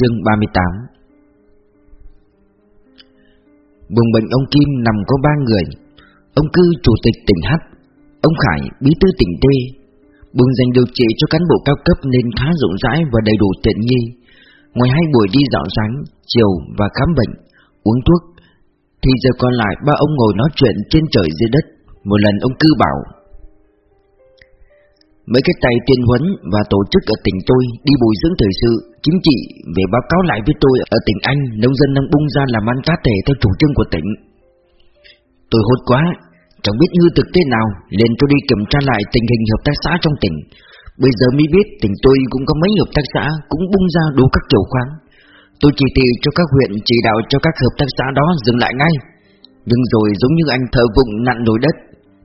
Chương 38 Buồng bệnh ông Kim nằm có ba người. Ông Cư chủ tịch tỉnh H Ông Khải bí thư tỉnh T Buồng dành điều trị cho cán bộ cao cấp nên khá rộng rãi và đầy đủ tiện nghi. Ngoài hai buổi đi dạo sáng, chiều và khám bệnh, uống thuốc Thì giờ còn lại ba ông ngồi nói chuyện trên trời dưới đất. Một lần ông Cư bảo Mấy cái tay tuyên huấn và tổ chức ở tỉnh tôi đi bồi dưỡng thời sự, chính trị về báo cáo lại với tôi ở tỉnh Anh nông dân đang bung ra làm ăn cá thể theo chủ trương của tỉnh. Tôi hốt quá, chẳng biết như thực thế nào, liền tôi đi kiểm tra lại tình hình hợp tác xã trong tỉnh. Bây giờ mới biết tỉnh tôi cũng có mấy hợp tác xã cũng bung ra đủ các kiểu khoáng. Tôi chỉ thị cho các huyện chỉ đạo cho các hợp tác xã đó dừng lại ngay. Nhưng rồi giống như anh thợ vụng nặn nồi đất,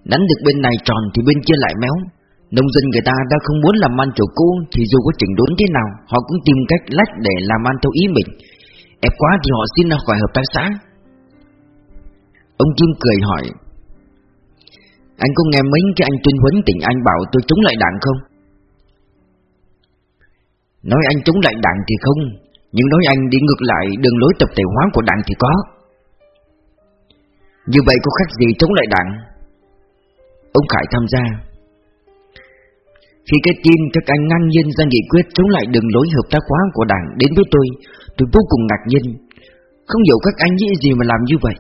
nắn được bên này tròn thì bên kia lại méo. Nông dân người ta đã không muốn làm ăn chỗ cũ Thì dù có chỉnh đốn thế nào, Họ cũng tìm cách lách để làm ăn theo ý mình Ép quá thì họ xin ra khỏi hợp tác xã Ông Kim cười hỏi, Anh có nghe mấy cái anh tuyên huấn tỉnh Anh bảo tôi chống lại đảng không? Nói anh chống lại đảng thì không, Nhưng nói anh đi ngược lại đường lối tập thể hóa của đảng thì có Như vậy có khác gì chống lại đảng? Ông Khải tham gia khi cái tin các anh ngang nhiên ra nghị quyết chống lại đường lối hợp tác hóa của đảng đến với tôi, tôi vô cùng ngạc nhiên. Không hiểu các anh nghĩ gì mà làm như vậy.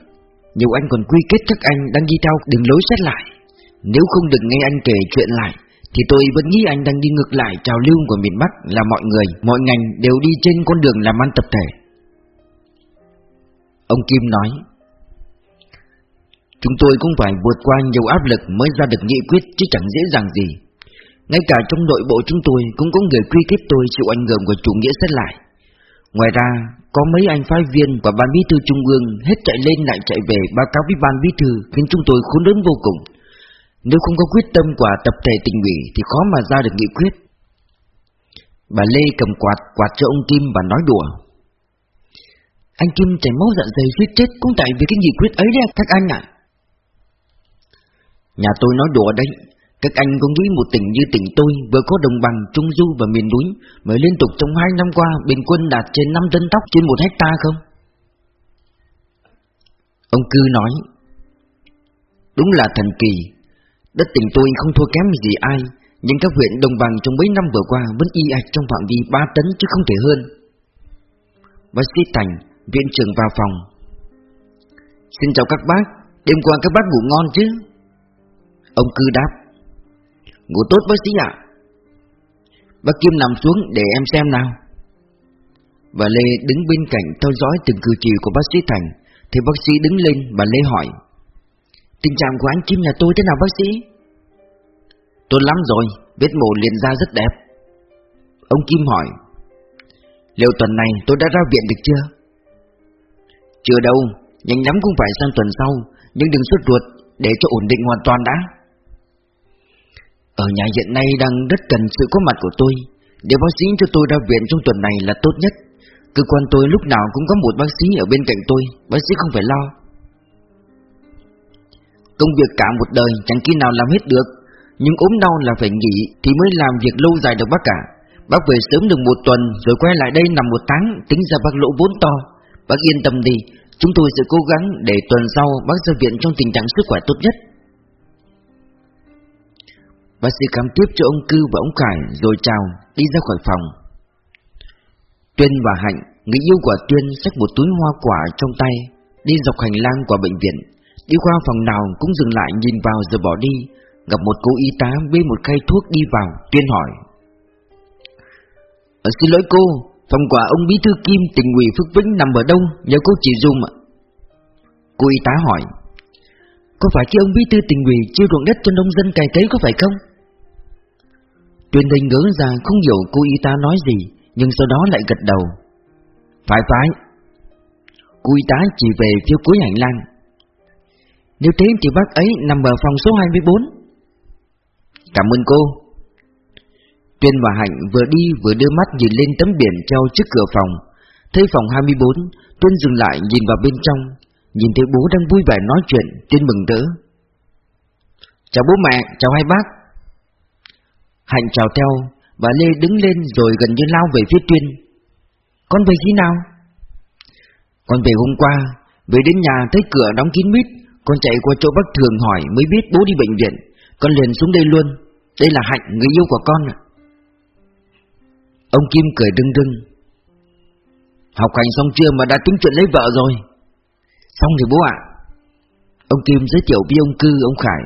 Nhiều anh còn quy kết các anh đang đi theo đường lối xét lại. Nếu không được nghe anh kể chuyện lại, thì tôi vẫn nghĩ anh đang đi ngược lại trào lưu của miền Bắc là mọi người, mọi ngành đều đi trên con đường làm ăn tập thể. Ông Kim nói, Chúng tôi cũng phải vượt qua nhiều áp lực mới ra được nghị quyết chứ chẳng dễ dàng gì. Ngay cả trong nội bộ chúng tôi cũng có người quy kết tôi chịu ảnh hưởng của chủ nghĩa xét lại. Ngoài ra, có mấy anh phái viên và ban bí thư trung ương hết chạy lên lại chạy về báo cáo với ban bí thư khiến chúng tôi khốn đớn vô cùng. Nếu không có quyết tâm của tập thể tình ủy thì khó mà ra được nghị quyết. Bà Lê cầm quạt quạt cho ông Kim và nói đùa. Anh Kim chảy máu dạ dày suýt chết cũng tại vì cái nghị quyết ấy đấy các anh ạ. Nhà tôi nói đùa đấy, các anh có nghĩ một tỉnh như tỉnh tôi vừa có đồng bằng, trung du và miền núi mới liên tục trong hai năm qua bình quân đạt trên 5 tấn tóc trên một hecta không? Ông Cư nói Đúng là thần kỳ. Đất tỉnh tôi không thua kém gì ai Nhưng các huyện đồng bằng trong mấy năm vừa qua Vẫn y ạch trong phạm vi 3 tấn chứ không thể hơn. Bác sĩ Thành Viện trưởng vào phòng Xin chào các bác Đêm qua các bác ngủ ngon chứ? Ông Cư đáp Ngủ tốt bác sĩ ạ Bác Kim nằm xuống để em xem nào Bà Lê đứng bên cạnh theo dõi từng cử chỉ của bác sĩ Thành Thì bác sĩ đứng lên bà Lê hỏi Tình trạng của anh Kim nhà tôi thế nào bác sĩ? Tốt lắm rồi, vết mổ liền ra rất đẹp Ông Kim hỏi Liệu tuần này tôi đã ra viện được chưa? Chưa đâu, nhanh lắm cũng phải sang tuần sau Nhưng đừng sốt ruột để cho ổn định hoàn toàn đã ở nhà hiện nay đang rất cần sự có mặt của tôi. Để bác sĩ cho tôi ra viện trong tuần này là tốt nhất. Cơ quan tôi lúc nào cũng có một bác sĩ ở bên cạnh tôi. Bác sĩ không phải lo. Công việc cả một đời, chẳng khi nào làm hết được. Nhưng ốm đau là phải nghỉ Thì mới làm việc lâu dài được bác cả Bác về sớm được một tuần, Rồi quay lại đây nằm một tháng, Tính ra bác lỗ vốn to. Bác yên tâm đi, Chúng tôi sẽ cố gắng để tuần sau bác ra viện trong tình trạng sức khỏe tốt nhất. Bác sĩ khám tiếp cho ông Cư và ông Khải rồi chào, đi ra khỏi phòng. Tuyên và Hạnh, người yêu của Tuyên xách một túi hoa quả trong tay, đi dọc hành lang của bệnh viện. Đi qua phòng nào cũng dừng lại nhìn vào rồi bỏ đi. Gặp một cô y tá bê một khay thuốc đi vào, Tuyên hỏi. Ờ, xin lỗi cô, phòng quả ông Bí Thư Kim tỉnh ủy Phước Vĩnh nằm ở đâu, nhờ cô chỉ dùm ạ. Cô y tá hỏi. Có phải khi ông Bí Thư tỉnh ủy chưa ruộng đất cho nông dân cày cấy có phải không? Tuyên Linh ngớ ra không hiểu cô y tá nói gì Nhưng sau đó lại gật đầu. Phải phải. Cô y tá chỉ về phía cuối hành lang. Nếu thế thì bác ấy nằm ở phòng số 24 Cảm ơn cô. Tuyên và Hạnh vừa đi vừa đưa mắt nhìn lên tấm biển treo trước cửa phòng. Thấy phòng 24 Tuyên dừng lại nhìn vào bên trong. Nhìn thấy bố đang vui vẻ nói chuyện Tuyên mừng rỡ. Chào bố mẹ, chào hai bác. Hạnh chào theo, bà Lê đứng lên rồi gần như lao về phía Tuyên. Con về khi nào? Con về hôm qua Về đến nhà thấy cửa đóng kín mít Con chạy qua chỗ bác thường hỏi mới biết bố đi bệnh viện. Con liền xuống đây luôn. Đây là Hạnh, người yêu của con ạ. Ông Kim cười đưng đưng Học hành xong chưa mà đã tính chuyện lấy vợ rồi? Xong rồi bố ạ. Ông Kim giới thiệu với ông Cư, ông Khải.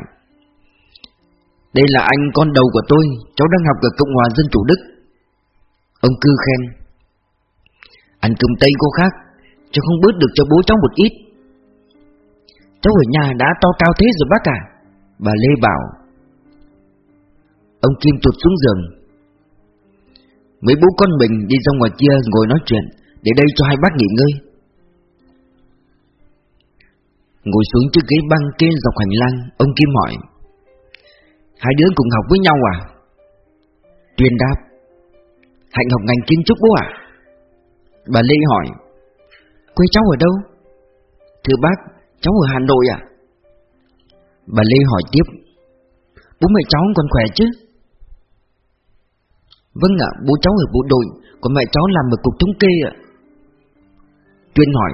Đây là anh con đầu của tôi, Cháu đang học ở Cộng hòa Dân Chủ Đức. Ông Cư khen. Ăn cơm Tây cô khác, cháu không bớt được cho bố cháu một ít. Cháu ở nhà đã to cao thế rồi bác à Bà Lê bảo. Ông Kim tụt xuống giường. Mấy bố con mình đi ra ngoài kia ngồi nói chuyện, Để đây cho hai bác nghỉ ngơi. Ngồi xuống chiếc ghế băng kia dọc hành lang, Ông Kim hỏi. Hai đứa cùng học với nhau à? Tuyên đáp, Hạnh học ngành kiến trúc bố à Bà Lê hỏi, Quê cháu ở đâu? Thưa bác, Cháu ở Hà Nội à Bà Lê hỏi tiếp, Bố mẹ cháu còn khỏe chứ? Vâng ạ, bố cháu ở bộ đội, Còn mẹ cháu làm ở cục thống kê ạ. Tuyên hỏi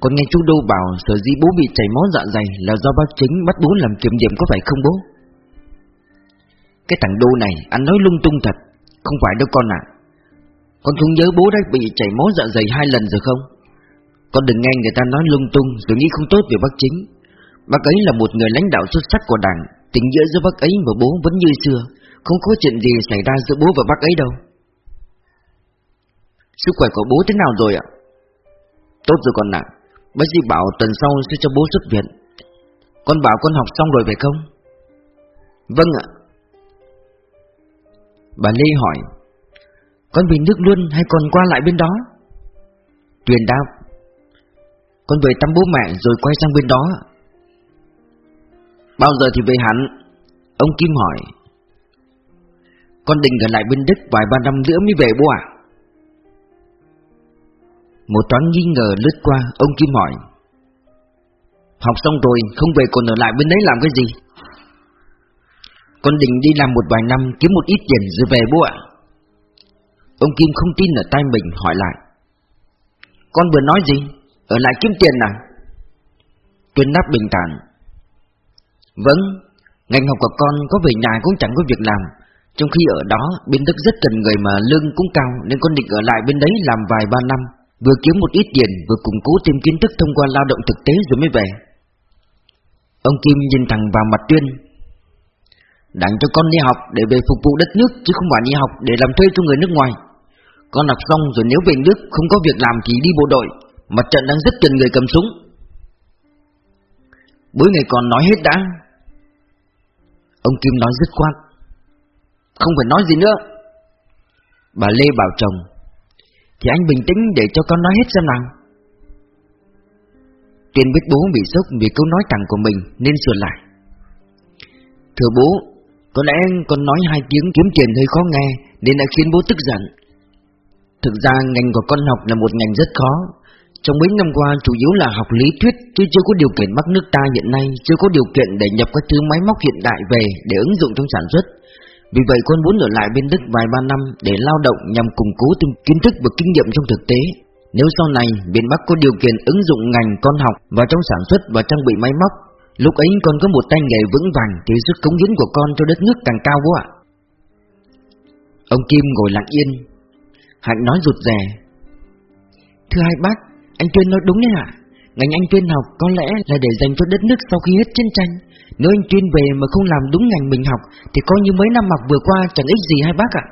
Con nghe chú Đô bảo Sở dĩ bố bị chảy máu dạ dày Là do bác chính bắt bố làm kiểm điểm có phải không bố? Cái thằng Đô này, Anh nói lung tung thật. Không phải đâu con ạ. Con không nhớ bố đã bị chảy máu dạ dày hai lần rồi không? Con đừng nghe người ta nói lung tung Rồi nghĩ không tốt về bác chính. Bác ấy là một người lãnh đạo xuất sắc của đảng, Tình nghĩa giữa bác ấy và bố vẫn như xưa. Không có chuyện gì xảy ra giữa bố và bác ấy đâu. Sức khỏe của bố thế nào rồi ạ? Tốt rồi con ạ. Bác sĩ bảo tuần sau sẽ cho bố xuất viện. Con bảo con học xong rồi phải không? Vâng ạ. Bà Lê hỏi, Con về nước luôn hay còn qua lại bên đó? Tuyền đáp, Con về thăm bố mẹ rồi quay sang bên đó Bao giờ thì về hẳn? Ông Kim hỏi, Con định ở lại bên Đức vài ba năm nữa mới về bố à? Một toán nghi ngờ lướt qua, Ông Kim hỏi, Học xong rồi không về còn ở lại bên đấy làm cái gì? Con định đi làm một vài năm kiếm một ít tiền rồi về bố ạ. Ông Kim không tin ở tay mình hỏi lại. Con vừa nói gì? Ở lại kiếm tiền à? Tuyên đáp bình thản. Vâng, ngành học của con có về nhà cũng chẳng có việc làm. Trong khi ở đó bên Đức rất cần người mà lương cũng cao Nên con định ở lại bên đấy làm vài ba năm. Vừa kiếm một ít tiền vừa củng cố thêm kiến thức thông qua lao động thực tế rồi mới về. Ông Kim nhìn thẳng vào mặt Tuyên. Đặng cho con đi học để về phục vụ đất nước, chứ không phải đi học để làm thuê cho người nước ngoài. Con học xong rồi nếu về nước, không có việc làm thì đi bộ đội. Mặt trận đang rất cần người cầm súng. Bữa ngày còn nói hết đã. Ông Kim nói dứt khoát. Không phải nói gì nữa. Bà Lê bảo chồng, Thì anh bình tĩnh để cho con nói hết xem nào. Tuyên biết bố bị sốc vì câu nói thẳng của mình Nên sửa lại. Thưa bố có lẽ con nói hai tiếng kiếm tiền hơi khó nghe, Nên đã khiến bố tức giận. Thực ra ngành của con học là một ngành rất khó. Trong mấy năm qua, chủ yếu là học lý thuyết, Chứ chưa có điều kiện bắc nước ta hiện nay, Chưa có điều kiện để nhập các thứ máy móc hiện đại về Để ứng dụng trong sản xuất. Vì vậy, con muốn ở lại bên Đức vài ba năm Để lao động nhằm củng cố thêm kiến thức và kinh nghiệm trong thực tế. Nếu sau này miền Bắc có điều kiện ứng dụng ngành con học vào trong sản xuất và trang bị máy móc Lúc ấy con có một tay nghề vững vàng Thì sức cống hiến của con cho đất nước càng cao quá. ạ. Ông Kim ngồi lặng yên, Hạnh nói rụt rè. Thưa hai bác, Anh Tuyên nói đúng đấy ạ. Ngành anh Tuyên học có lẽ là để dành cho đất nước sau khi hết chiến tranh. Nếu anh Tuyên về mà không làm đúng ngành mình học, Thì coi như mấy năm học vừa qua chẳng ích gì hai bác ạ.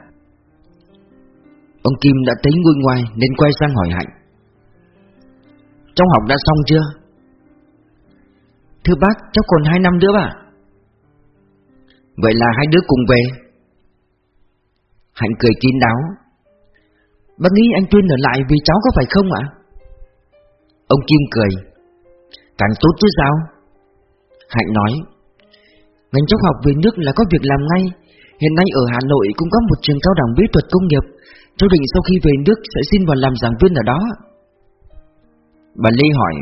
Ông Kim đã thấy nguôi ngoài nên quay sang hỏi Hạnh. Trong học đã xong chưa? Thưa bác, cháu còn hai năm nữa bà. Vậy là hai đứa cùng về. Hạnh cười kín đáo. Bác nghĩ anh Tuyên ở lại vì cháu có phải không ạ? Ông Kim cười. Càng tốt chứ sao? Hạnh nói. Ngành cháu học về nước là có việc làm ngay. Hiện nay ở Hà Nội cũng có một trường cao đẳng mỹ thuật công nghiệp. Cháu định sau khi về nước sẽ xin vào làm giảng viên ở đó. Bà Lê hỏi.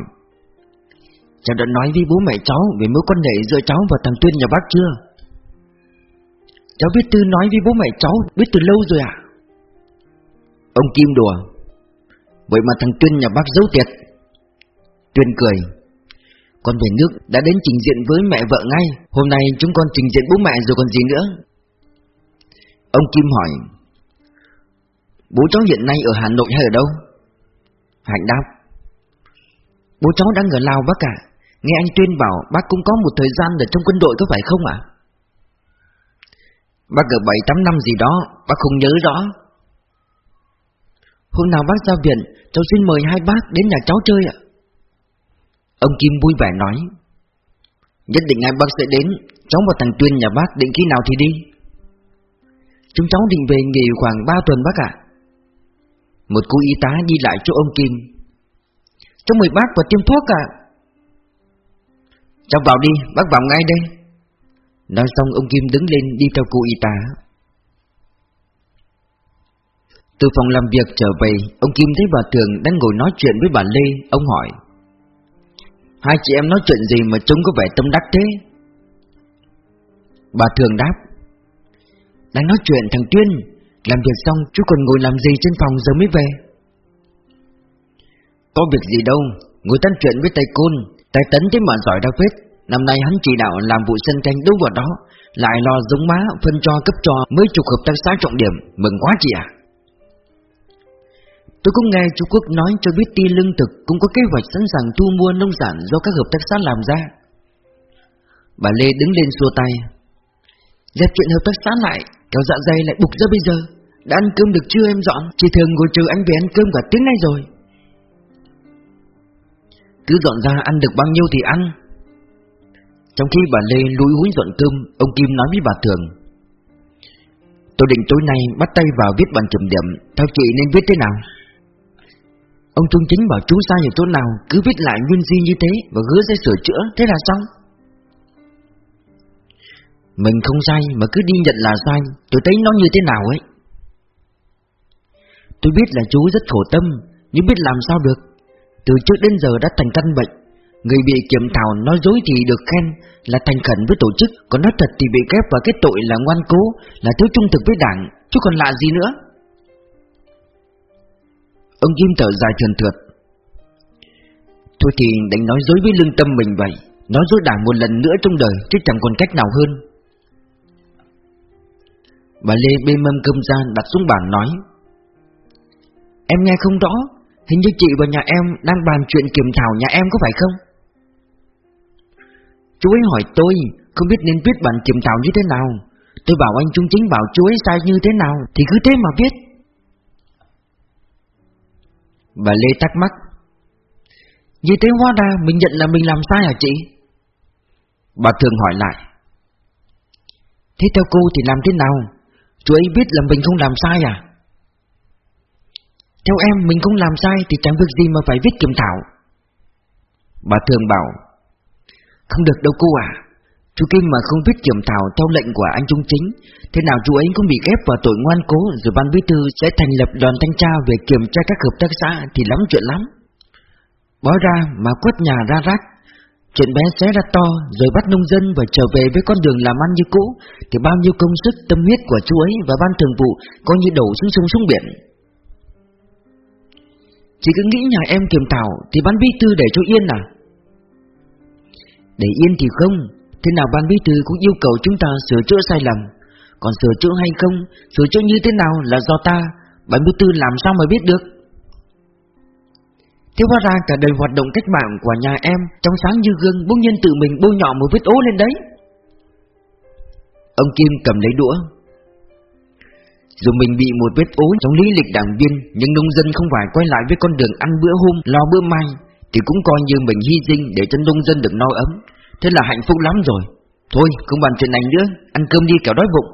Cháu đã nói với bố mẹ cháu về mối quan hệ giữa cháu và thằng Tuyên nhà bác chưa? Cháu biết Tư nói với bố mẹ cháu biết từ lâu rồi ạ Ông Kim đùa, Vậy mà thằng Tuyên nhà bác giấu tiệt Tuyên cười, Con về nước đã đến trình diện với mẹ vợ ngay, Hôm nay chúng con trình diện bố mẹ rồi còn gì nữa Ông Kim hỏi, Bố cháu hiện nay ở Hà Nội hay ở đâu? Hạnh đáp, Bố cháu đang ở Lào bác ạ Nghe anh Tuyên bảo bác cũng có một thời gian ở trong quân đội có phải không ạ? Bác ở 7-8 năm gì đó, Bác không nhớ rõ. Hôm nào bác ra viện, Cháu xin mời hai bác đến nhà cháu chơi ạ. Ông Kim vui vẻ nói, Nhất định hai bác sẽ đến, Cháu và thằng Tuyên nhà bác định khi nào thì đi. Chúng cháu định về nghỉ khoảng 3 tuần bác ạ. Một cô y tá đi lại chỗ ông Kim. Cho mời bác vào tiêm thuốc ạ. Cháu vào đi, bác vào ngay đây. Nói xong ông Kim đứng lên đi theo cô y tá. Từ phòng làm việc trở về Ông Kim thấy bà Thường đang ngồi nói chuyện với bà Lê Ông hỏi. Hai chị em nói chuyện gì mà trông có vẻ tâm đắc thế? Bà Thường đáp. Đang nói chuyện thằng Tuyên Làm việc xong chú còn ngồi làm gì trên phòng giờ mới về? Có việc gì đâu Ngồi tán chuyện với tay côn tài tấn thế mà giỏi đau phết Năm nay hắn chỉ đạo làm vụ sân canh đúng vào đó Lại lo giống má phân cho cấp cho Mấy chục hợp tác xã trọng điểm Mừng quá chị ạ Tôi cũng nghe chú Quốc nói cho biết ti lương thực cũng có kế hoạch sẵn sàng thu mua nông sản do các hợp tác xã làm ra. Bà Lê đứng lên xua tay. Dẹp chuyện hợp tác xã lại, kéo dạ dày lại bục ra bây giờ. Đã ăn cơm được chưa em dọn? Chỉ thường ngồi chờ anh về ăn cơm cả tiếng nay rồi. Cứ dọn ra ăn được bao nhiêu thì ăn. Trong khi bà Lê lúi húi dọn cơm, ông Kim nói với bà Thường. Tôi định tối nay bắt tay vào viết bản kiểm điểm, theo chị nên viết thế nào? Ông Trung Chính bảo chú sai ở chỗ nào Cứ viết lại nguyên di như thế Và hứa sẽ sửa chữa Thế là xong Mình không sai mà cứ đi nhận là sai Tôi thấy nó như thế nào ấy Tôi biết là chú rất khổ tâm Nhưng biết làm sao được từ trước đến giờ đã thành căn bệnh. Người bị kiểm thảo nói dối thì được khen Là thành khẩn với tổ chức, Còn nói thật thì bị kép và kết tội là ngoan cố, Là thiếu trung thực với đảng, Chứ còn lạ gì nữa. Ông Kim thở dài thườn thượt Thôi thì đánh nói dối với lương tâm mình vậy, Nói dối đảng một lần nữa trong đời, Chứ chẳng còn cách nào hơn. Bà Lê bê mâm cơm ra đặt xuống bàn nói, Em nghe không rõ Hình như chị và nhà em đang bàn chuyện kiểm thảo nhà em có phải không? Chú ấy hỏi tôi, Không biết nên viết bản kiểm thảo như thế nào Tôi bảo anh Trung Chính bảo chú ấy sai như thế nào, Thì cứ thế mà viết Bà Lê thắc mắc, Như thế hóa ra mình nhận là mình làm sai hả chị? Bà thường hỏi lại, Thế theo cô thì làm thế nào? Chú ấy biết là mình không làm sai à? Theo em, mình không làm sai thì chẳng việc gì mà phải viết kiểm thảo. Bà thường bảo, Không được đâu cô à Chú Kim mà không viết kiểm thảo theo lệnh của anh Trung Chính, Thế nào chú ấy cũng bị ghép vào tội ngoan cố, Rồi ban bí thư sẽ thành lập đoàn thanh tra về kiểm tra các hợp tác xã Thì lắm chuyện lắm. Bói ra mà quất nhà ra rác, Chuyện bé xé ra to Rồi bắt nông dân và trở về với con đường làm ăn như cũ, Thì bao nhiêu công sức, tâm huyết của chú ấy Và ban thường vụ Coi như đổ xuống sông xuống biển. Chỉ cứ nghĩ nhà em kiềm tảo Thì ban bí thư để cho yên à? Để yên thì không, Thế nào ban bí thư cũng yêu cầu chúng ta sửa chữa sai lầm. Còn sửa chữa hay không, Sửa chữa như thế nào là do ta, Ban bí thư làm sao mà biết được? Thế hóa ra cả đời hoạt động cách mạng của nhà em Trong sáng như gương bỗng nhiên tự mình bôi nhọ một vết ố lên đấy. Ông Kim cầm lấy đũa dù mình bị một vết ố trong lý lịch đảng viên, Nhưng nông dân không phải quay lại với con đường ăn bữa hôm, lo bữa mai, Thì cũng coi như mình hy sinh để cho nông dân được no ấm. Thế là hạnh phúc lắm rồi. Thôi, không bàn chuyện này nữa. Ăn cơm đi, kẻo đói bụng.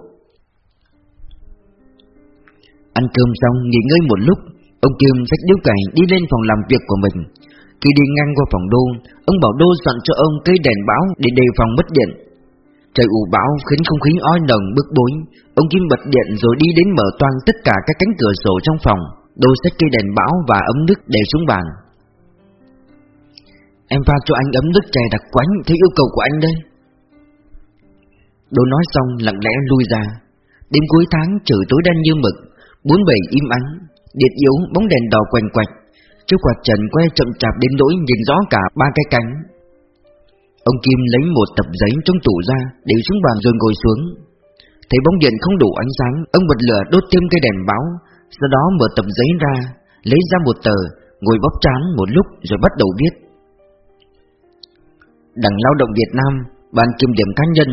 Ăn cơm xong, nghỉ ngơi một lúc, Ông Kim xách điếu cày đi lên phòng làm việc của mình. Khi đi ngang qua phòng đô, Ông bảo đô dặn cho ông cây đèn báo Để đề phòng mất điện. Trời ủ bão khiến không khí oi nồng bức bối. Ông Kim bật điện rồi đi đến mở toang tất cả các cánh cửa sổ trong phòng, Đôi sách cây đèn bão và ấm nước để xuống bàn. Em pha cho anh ấm nước chè đặc quánh theo yêu cầu của anh đây. Đô nói xong, lặng lẽ lui ra. Đêm cuối tháng, trời tối đen như mực, Bốn bầy im ắng, Điện yếu, bóng đèn đỏ quanh quạch. Chiếc quạt trần quay chậm chạp đến nỗi nhìn rõ cả ba cái cánh. Ông Kim lấy một tập giấy trong tủ ra, Để xuống bàn rồi ngồi xuống. Thấy bóng điện không đủ ánh sáng, Ông bật lửa đốt thêm cây đèn báo, Sau đó mở tập giấy ra, Lấy ra một tờ, Ngồi bóp chán một lúc rồi bắt đầu viết. Đảng Lao động Việt Nam, Ban kiểm điểm cá nhân,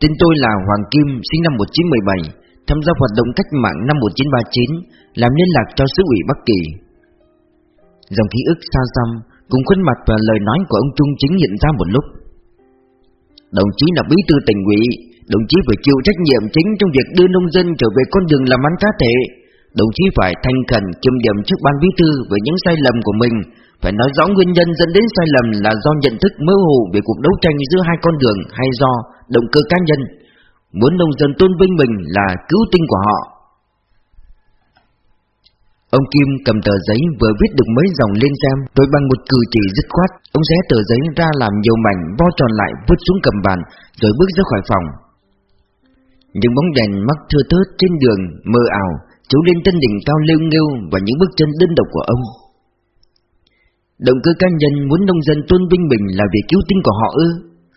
Tên tôi là Hoàng Kim, sinh năm 1917 Tham gia hoạt động cách mạng năm 1939 Làm liên lạc cho sứ ủy Bắc Kỳ. Dòng ký ức xa xăm Cùng khuôn mặt và lời nói của ông Trung chính hiện ra một lúc. Đồng chí là bí thư tỉnh ủy, Đồng chí phải chịu trách nhiệm chính trong việc đưa nông dân trở về con đường làm ăn cá thể. Đồng chí phải thành khẩn kiểm điểm trước ban bí thư về những sai lầm của mình, Phải nói rõ nguyên nhân dẫn đến sai lầm là do nhận thức mơ hồ về cuộc đấu tranh giữa hai con đường hay do động cơ cá nhân. Muốn nông dân tôn vinh mình là cứu tinh của họ. Ông Kim cầm tờ giấy vừa viết được mấy dòng lên xem Rồi bằng một cử chỉ dứt khoát, Ông xé tờ giấy ra làm nhiều mảnh Vo tròn lại vứt xuống cầm bàn, Rồi bước ra khỏi phòng. Những bóng đèn mắc thưa thớt trên đường mơ ảo, Chiếu lên tân đỉnh cao lêu nghêu Và những bước chân đơn độc của ông. Động cơ cá nhân muốn nông dân tôn vinh mình là việc cứu tinh của họ ư?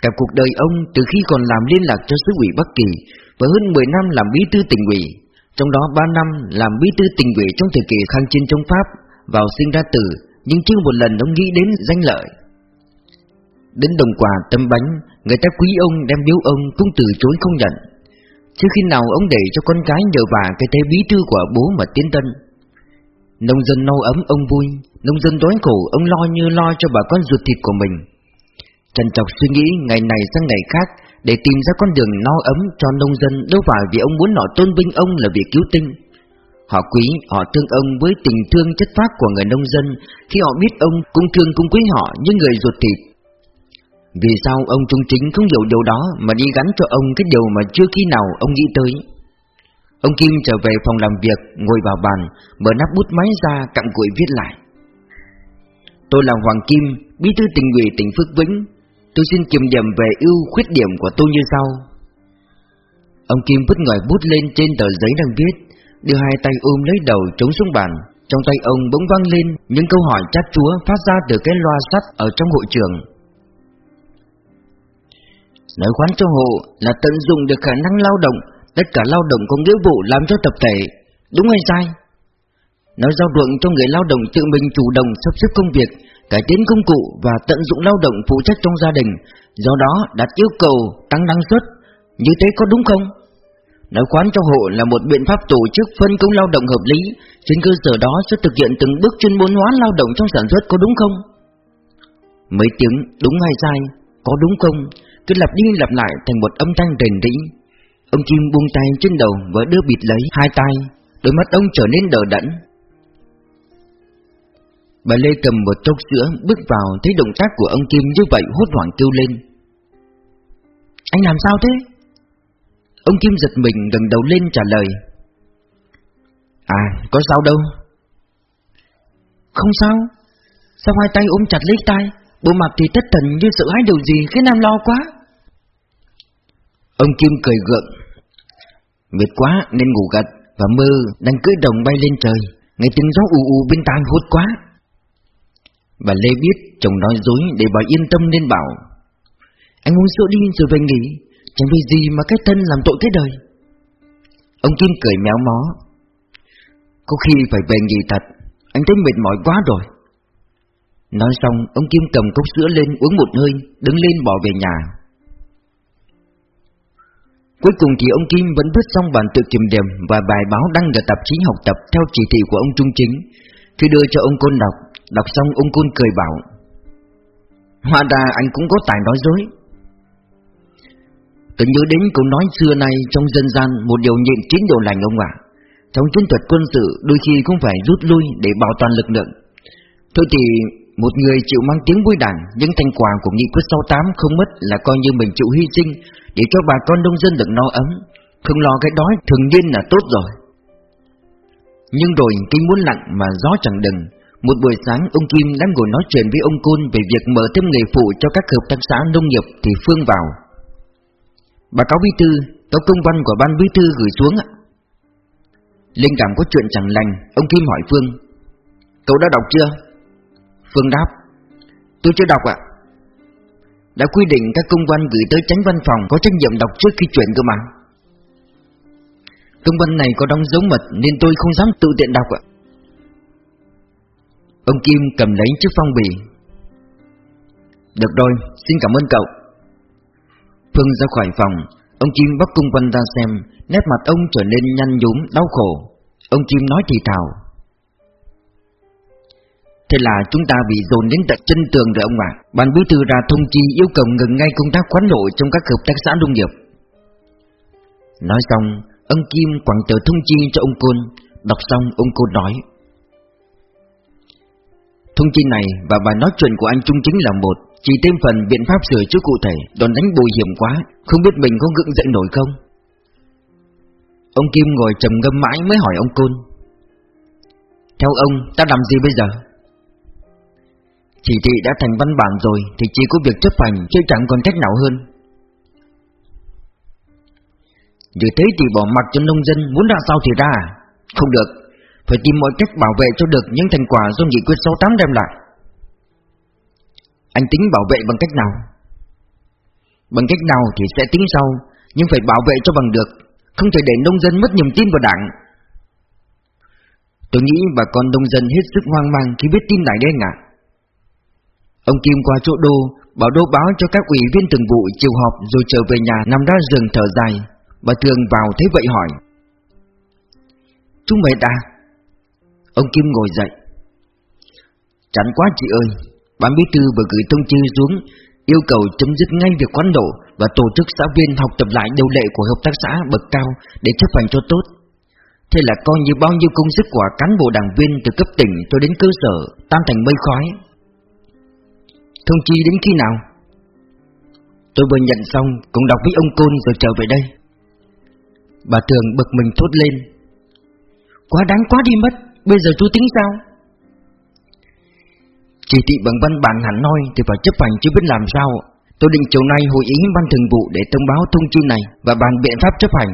Cả cuộc đời ông từ khi còn làm liên lạc cho sứ ủy Bắc Kỳ Và hơn 10 năm làm bí thư tỉnh ủy trong đó 3 năm làm bí thư tình ủy trong thời kỳ kháng chiến chống Pháp, vào sinh ra tử, nhưng chưa một lần ông nghĩ đến danh lợi. Đến đồng quà tâm bánh, người ta quý ông đem biếu ông cũng từ chối không nhận. Chứ khi nào ông để cho con cái nhờ vả cái thế bí thư của bố mà tiến tân. Nông dân no ấm ông vui, nông dân đói khổ ông lo như lo cho bà con ruột thịt của mình. Trần Trọc suy nghĩ ngày này sang ngày khác để tìm ra con đường no ấm cho nông dân đâu phải vì ông muốn họ tôn vinh ông là việc cứu tinh. Họ quý, họ thương ông với tình thương chất phác của người nông dân khi họ biết ông cũng thương cũng quý họ như người ruột thịt. Vì sao ông Trung Chính không hiểu điều đó mà đi gắn cho ông cái điều mà chưa khi nào ông nghĩ tới? Ông Kim trở về phòng làm việc, ngồi vào bàn, mở nắp bút máy ra cặm cụi viết lại. Tôi là Hoàng Kim, bí thư tỉnh ủy tỉnh Phước Vĩnh, Tôi xin kiểm điểm về ưu khuyết điểm của tôi như sau. Ông Kim vứt ngòi bút lên trên tờ giấy đang viết, Đưa hai tay ôm lấy đầu trống xuống bàn. Trong tay ông bỗng vang lên những câu hỏi chát chúa phát ra từ cái loa sắt ở trong hội trường. Nói khoán cho hộ là tận dụng được khả năng lao động, Tất cả lao động có nghĩa vụ làm cho tập thể, Đúng hay sai? Nói giao ruộng cho người lao động tự mình chủ động sắp xếp công việc cải tiến công cụ và tận dụng lao động phụ trách trong gia đình, do đó đặt yêu cầu tăng năng suất. Như thế có đúng không? Nói khoán cho hộ là một biện pháp tổ chức phân công lao động hợp lý, trên cơ sở đó sẽ thực hiện từng bước chuyên môn hóa lao động trong sản xuất có đúng không? Mấy tiếng đúng hay sai, có đúng không? Cứ lặp đi lặp lại thành một âm thanh rền rĩ. Ông Kim buông tay trên đầu và đưa bịt lấy hai tay, đôi mắt ông trở nên đờ đẫn, Bà Lê cầm một cốc sữa, bước vào, thấy động tác của ông Kim như vậy, hốt hoảng kêu lên. Anh làm sao thế? Ông Kim giật mình gần đầu lên trả lời. À có sao đâu. Không sao? Sao hai tay ôm chặt lấy tay Bộ mặt thì tất thần như sợ hãi điều gì khiến em lo quá? Ông Kim cười gượng. Mệt quá, nên ngủ gật Và mơ đang cưỡi đồng bay lên trời. Nghe tiếng gió ù ù bên tai hốt quá. Bà Lê biết chồng nói dối để bà yên tâm nên bảo, Anh uống sữa đi rồi về nghỉ, Chẳng vì gì mà cái thân làm tội cái đời. Ông Kim cười méo mó, Có khi phải về nghỉ thật, Anh thấy mệt mỏi quá rồi. Nói xong, ông Kim cầm cốc sữa lên uống một hơi, Đứng lên bỏ về nhà. Cuối cùng thì ông Kim vẫn viết xong bản tự kiểm điểm Và bài báo đăng ở tạp chí học tập Theo chỉ thị của ông Trung Chính, Khi đưa cho ông Côn đọc. Đọc xong ông Côn cười bảo, Hóa ra anh cũng có tài nói dối. Tôi nhớ đến câu nói xưa nay trong dân gian Một điều nhịn chín điều lành ông ạ. Trong chiến thuật quân sự, đôi khi cũng phải rút lui để bảo toàn lực lượng. Thôi thì một người chịu mang tiếng vui đảng Những thành quả của nghị quyết 68 không mất là coi như mình chịu hy sinh Để cho bà con nông dân được no ấm. Không lo cái đói, thường niên là tốt rồi. Nhưng rồi kinh muốn lặng mà gió chẳng đừng một buổi sáng ông Kim đang ngồi nói chuyện với ông Côn về việc mở thêm nghề phụ cho các hợp tác xã nông nghiệp thì Phương vào. Bà cáo bí thư, có công văn của ban bí thư gửi xuống ạ. Linh cảm có chuyện chẳng lành, ông Kim hỏi Phương. Cậu đã đọc chưa? Phương đáp Tôi chưa đọc ạ Đã quy định các công văn gửi tới tránh văn phòng Có trách nhiệm đọc trước khi chuyển cơ mà Công văn này có đóng dấu mật Nên tôi không dám tự tiện đọc ạ Ông Kim cầm lấy chiếc phong bì. Được rồi, xin cảm ơn cậu. Phương ra khỏi phòng Ông Kim bắt cung quanh ra xem Nét mặt ông trở nên nhăn nhúm, đau khổ. Ông Kim nói thì thào. Thế là chúng ta bị dồn đến tận chân tường rồi ông ạ. Ban bí thư ra thông chi yêu cầu ngừng ngay công tác khoán nội trong các hợp tác xã nông nghiệp. Nói xong, ông Kim quẳng tờ thông chi cho ông Côn. Đọc xong ông Côn nói Thông tin này và bài nói chuyện của anh Trung Chính là một, Chỉ thêm phần biện pháp sửa chữa cụ thể, Đòn đánh bồi hiểm quá, Không biết mình có gượng dậy nổi không? Ông Kim ngồi trầm ngâm mãi mới hỏi ông Côn. Theo ông, ta làm gì bây giờ? Chỉ thị đã thành văn bản rồi, Thì chỉ có việc chấp hành, Chứ chẳng còn cách nào hơn. Như thế thì bỏ mặt cho nông dân, Muốn ra sao thì ra. Không được phải tìm mọi cách bảo vệ cho được những thành quả do nghị quyết 68 đem lại Anh tính bảo vệ bằng cách nào? Bằng cách nào thì sẽ tính sau, Nhưng phải bảo vệ cho bằng được, Không thể để nông dân mất niềm tin vào đảng Tôi nghĩ bà con nông dân hết sức hoang mang khi biết tin này đấy ngạc. Ông Kim qua chỗ đô, Bảo đô báo cho các ủy viên thường vụ chiều họp Rồi trở về nhà nằm ra giường thở dài Bà thường vào thấy vậy hỏi Chúng mày đã Ông Kim ngồi dậy Chán quá chị ơi Ban bí thư vừa gửi thông chi xuống Yêu cầu chấm dứt ngay việc quán đổ Và tổ chức xã viên học tập lại điều lệ của hợp tác xã bậc cao Để chấp hành cho tốt Thế là coi như bao nhiêu công sức của cán bộ đảng viên từ cấp tỉnh cho đến cơ sở tan thành mây khói. Thông chi đến khi nào? Tôi vừa nhận xong, cũng đọc với ông Côn rồi trở về đây. Bà Thường bực mình thốt lên. Quá đáng quá đi mất. Bây giờ chú tính sao Chỉ thị bằng văn bản hẳn nói Thì phải chấp hành chứ biết làm sao Tôi định chiều nay hội ý ban thường vụ Để thông báo thông tin này Và bàn biện pháp chấp hành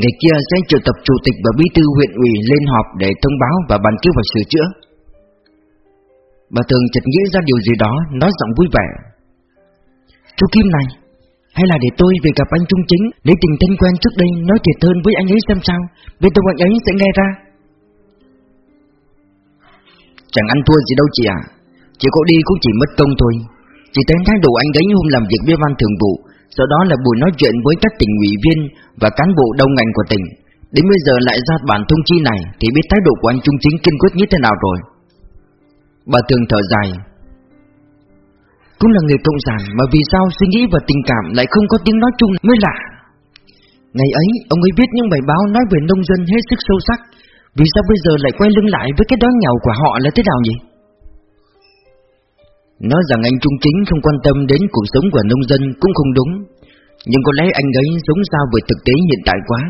Ngày kia sẽ triệu tập chủ tịch và bí thư huyện ủy lên họp để thông báo và bàn kế hoạch sửa chữa. Bà thường chợt nghĩ ra điều gì đó, nói giọng vui vẻ. Chú Kim này, hay là để tôi về gặp anh Trung Chính, lấy tình thân quen trước đây nói thiệt hơn với anh ấy xem sao, biết đâu anh ấy sẽ nghe ra. Chẳng ăn thua gì đâu chị ạ. Chị có đi cũng chỉ mất công thôi. Chị thấy thái độ anh ấy hôm làm việc với ban thường vụ Sau đó là buổi nói chuyện với các tỉnh ủy viên Và cán bộ đầu ngành của tỉnh. Đến bây giờ lại ra bản thông chi này Thì biết thái độ của anh Trung Chính kiên quyết như thế nào rồi. Bà thường thở dài. Cũng là người cộng sản Mà vì sao suy nghĩ và tình cảm Lại không có tiếng nói chung mới lạ? Ngày ấy, ông ấy viết những bài báo Nói về nông dân hết sức sâu sắc vì sao bây giờ lại quay lưng lại với cái đó nghèo của họ là thế nào nhỉ? Nói rằng anh Trung Chính không quan tâm đến cuộc sống của nông dân cũng không đúng. Nhưng có lẽ anh ấy sống sao với thực tế hiện tại quá.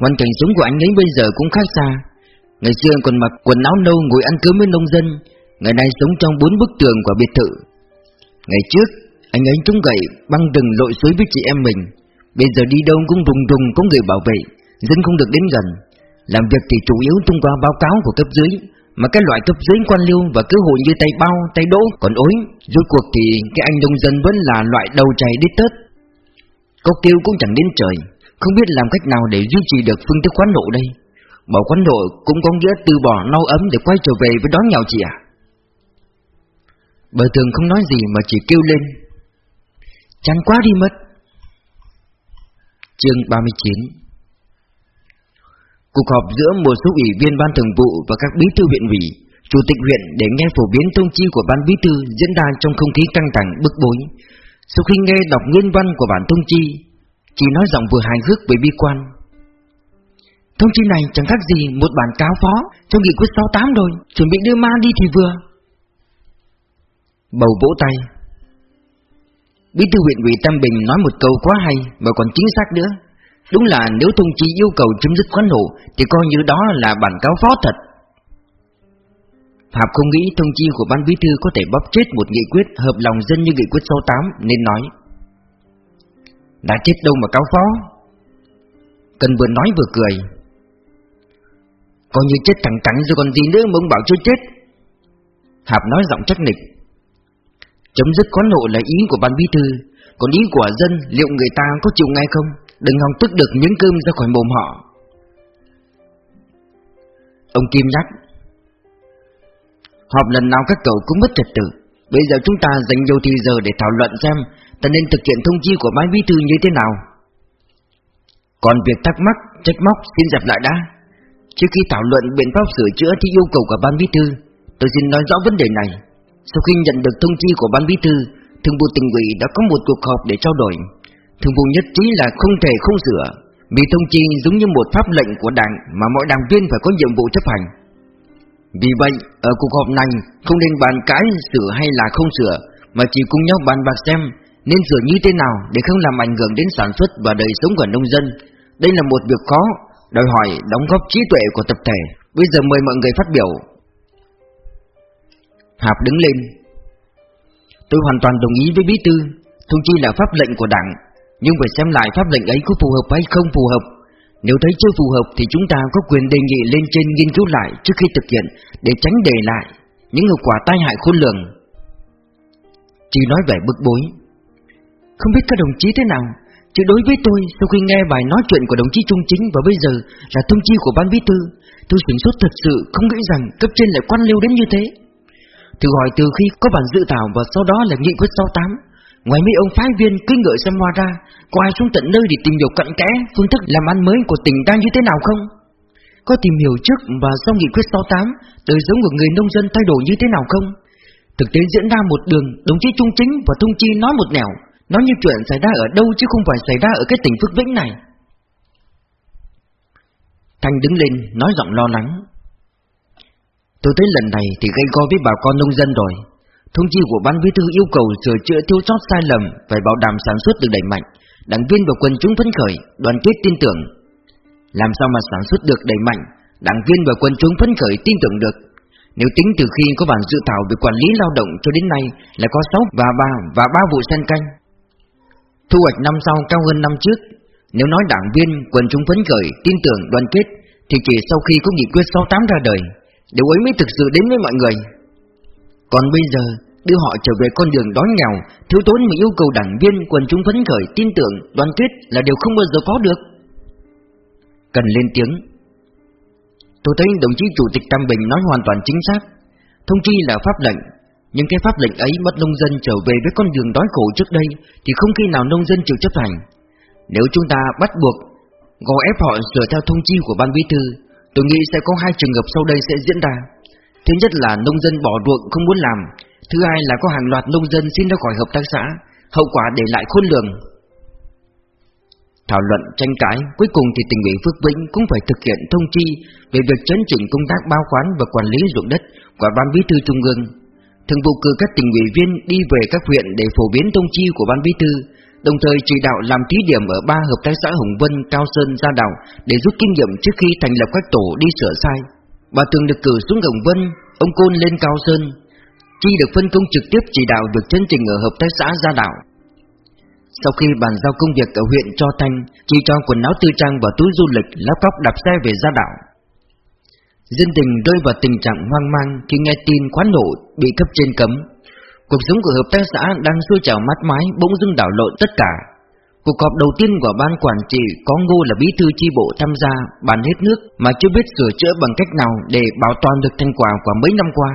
Hoàn cảnh sống của anh ấy bây giờ cũng khác xa. Ngày xưa còn mặc quần áo nâu ngồi ăn cơm với nông dân. Ngày nay sống trong bốn bức tường của biệt thự. Ngày trước, anh ấy trúng gậy băng rừng lội suối với chị em mình. Bây giờ đi đâu cũng rùng rùng có người bảo vệ. Dân không được đến gần làm việc thì chủ yếu thông qua báo cáo của cấp dưới Mà cái loại cấp dưới quan liêu và cứ hội như tay bao, tay đỗ còn ối. Rốt cuộc thì cái anh nông dân vẫn là loại đầu chảy đít tết, Có kêu cũng chẳng đến trời Không biết làm cách nào để duy trì được phương thức quán nộ đây. Bỏ quán nộ cũng có nghĩa từ bỏ nâu ấm để quay trở về với đón nghèo chị à? Bờ tường không nói gì mà chỉ kêu lên Chán quá đi mất. Chương 39 Cuộc họp giữa một số ủy viên ban thường vụ và các bí thư huyện ủy, chủ tịch huyện để nghe phổ biến thông chi của ban bí thư diễn ra trong không khí căng thẳng bức bối. Sau khi nghe đọc nguyên văn của bản thông chi, chỉ nói giọng vừa hài hước với bi quan. Thông chi này chẳng khác gì một bản cáo phó trong nghị quyết 68 rồi, chuẩn bị đưa ma đi thì vừa. Bầu vỗ tay. Bí thư huyện ủy Tam Bình nói một câu quá hay và còn chính xác nữa. Đúng là nếu thông chi yêu cầu chấm dứt khoán nổ Thì coi như đó là bản cáo phó thật. Phạm không nghĩ thông chi của ban bí thư có thể bóp chết một nghị quyết hợp lòng dân như nghị quyết 68 nên nói, Đã chết đâu mà cáo phó? Cần vừa nói vừa cười, Coi như chết thẳng cắn rồi còn gì nữa mà ông bảo chưa chết. Hạp nói giọng chắc nịch, Chấm dứt quán nộ là ý của ban bí thư, Còn ý của dân liệu người ta có chịu nghe không? Đừng hòng tức được miếng cơm ra khỏi mồm họ. Ông Kim nhắc Họp lần nào các cậu cũng mất trật tự. Bây giờ chúng ta dành nhiều thời giờ để thảo luận xem Ta nên thực hiện thông chi của ban bí thư như thế nào. Còn việc thắc mắc, trách móc xin dẹp lại đã. Trước khi thảo luận biện pháp sửa chữa thì yêu cầu của ban bí thư Tôi xin nói rõ vấn đề này. Sau khi nhận được thông chi của ban bí thư Thường vụ tỉnh ủy đã có một cuộc họp để trao đổi. Thường vụ nhất trí là không thể không sửa, Vì thông chi giống như một pháp lệnh của đảng Mà mọi đảng viên phải có nhiệm vụ chấp hành. Vì vậy, ở cuộc họp này, Không nên bàn cãi sửa hay là không sửa, Mà chỉ cùng nhau bàn bạc xem Nên sửa như thế nào để không làm ảnh hưởng đến sản xuất và đời sống của nông dân. Đây là một việc khó, Đòi hỏi đóng góp trí tuệ của tập thể. Bây giờ mời mọi người phát biểu. Hạp đứng lên. Tôi hoàn toàn đồng ý với bí thư, Thông chi là pháp lệnh của đảng. Nhưng phải xem lại pháp lệnh ấy có phù hợp hay không phù hợp. Nếu thấy chưa phù hợp thì chúng ta có quyền đề nghị lên trên nghiên cứu lại trước khi thực hiện, Để tránh để lại những hậu quả tai hại khôn lường. Chỉ nói vẻ bức bối. Không biết các đồng chí thế nào, Chứ đối với tôi, Sau khi nghe bài nói chuyện của đồng chí Trung Chính Và bây giờ là thông chi của ban bí thư, Tôi sửng sốt thật sự không nghĩ rằng Cấp trên lại quan liêu đến như thế. Thử hỏi từ khi có bản dự thảo Và sau đó là nghị quyết 68 Ngoài mấy ông phái viên cứ ngợi xem hoa ra, Có ai xuống tận nơi để tìm hiểu cận kẽ Phương thức làm ăn mới của tỉnh đang như thế nào không? Có tìm hiểu trước và sau nghị quyết 68 Đời sống của người nông dân thay đổi như thế nào không? Thực tế diễn ra một đường, Đồng chí Trung Chính và Thông Chi nói một nẻo, Nói như chuyện xảy ra ở đâu chứ không phải xảy ra ở cái tỉnh Phước Vĩnh này. Thanh đứng lên, nói giọng lo lắng. Tôi thấy lần này thì gây go với bà con nông dân rồi. Thông chi của ban bí thư yêu cầu sửa chữa thiếu sót sai lầm Phải bảo đảm sản xuất được đẩy mạnh. Đảng viên và quân chúng phấn khởi, đoàn kết tin tưởng. Làm sao mà sản xuất được đẩy mạnh Đảng viên và quân chúng phấn khởi tin tưởng được? Nếu tính từ khi có bản dự thảo về quản lý lao động cho đến nay Là có 6 và 3 và 3 vụ sen canh. Thu hoạch năm sau cao hơn năm trước. Nếu nói đảng viên, quần chúng phấn khởi, tin tưởng, đoàn kết Thì chỉ sau khi có nghị quyết 68 ra đời Điều ấy mới thực sự đến với mọi người. Còn bây giờ Đưa họ trở về con đường đói nghèo Thiếu tốn mà yêu cầu đảng viên, quần chúng phấn khởi, tin tưởng, đoàn kết Là điều không bao giờ có được. Cần lên tiếng. Tôi thấy đồng chí Chủ tịch Tam Bình nói hoàn toàn chính xác. Thông chi là pháp lệnh nhưng cái pháp lệnh ấy bắt nông dân trở về với con đường đói khổ trước đây Thì không khi nào nông dân chịu chấp hành. Nếu chúng ta bắt buộc Gò ép họ sửa theo thông chi của ban bí thư Tôi nghĩ sẽ có hai trường hợp sau đây sẽ diễn ra. Thứ nhất là nông dân bỏ ruộng không muốn làm Thứ hai là có hàng loạt nông dân xin ra khỏi hợp tác xã Hậu quả để lại khôn lường Thảo luận tranh cãi Cuối cùng thì tỉnh ủy Phước Vĩnh cũng phải thực hiện thông chi Về việc chấn chỉnh công tác bao khoán và quản lý ruộng đất Của ban bí thư trung ương Thường vụ cử các tỉnh ủy viên đi về các huyện để phổ biến thông chi của ban bí thư, đồng thời chỉ đạo làm thí điểm ở ba hợp tác xã Hồng Vân, Cao Sơn, Gia Đào để rút kinh nghiệm trước khi thành lập các tổ đi sửa sai. Bà thường được cử xuống Hồng Vân, ông Côn lên Cao Sơn. Chi được phân công trực tiếp chỉ đạo việc chân trình ở hợp tác xã Gia Đảo. Sau khi bàn giao công việc ở huyện Cho Thanh, chi cho quần áo tư trang và túi du lịch, lắp cóc đạp xe về Gia Đảo. Dân tình rơi vào tình trạng hoang mang khi nghe tin quán nổ bị cấp trên cấm. Cuộc sống của hợp tác xã đang xuôi trào mát mái bỗng dưng đảo lộn tất cả. Cuộc họp đầu tiên của ban quản trị có Ngô là bí thư chi bộ tham gia bàn hết nước mà chưa biết sửa chữa bằng cách nào để bảo toàn được thành quả của mấy năm qua.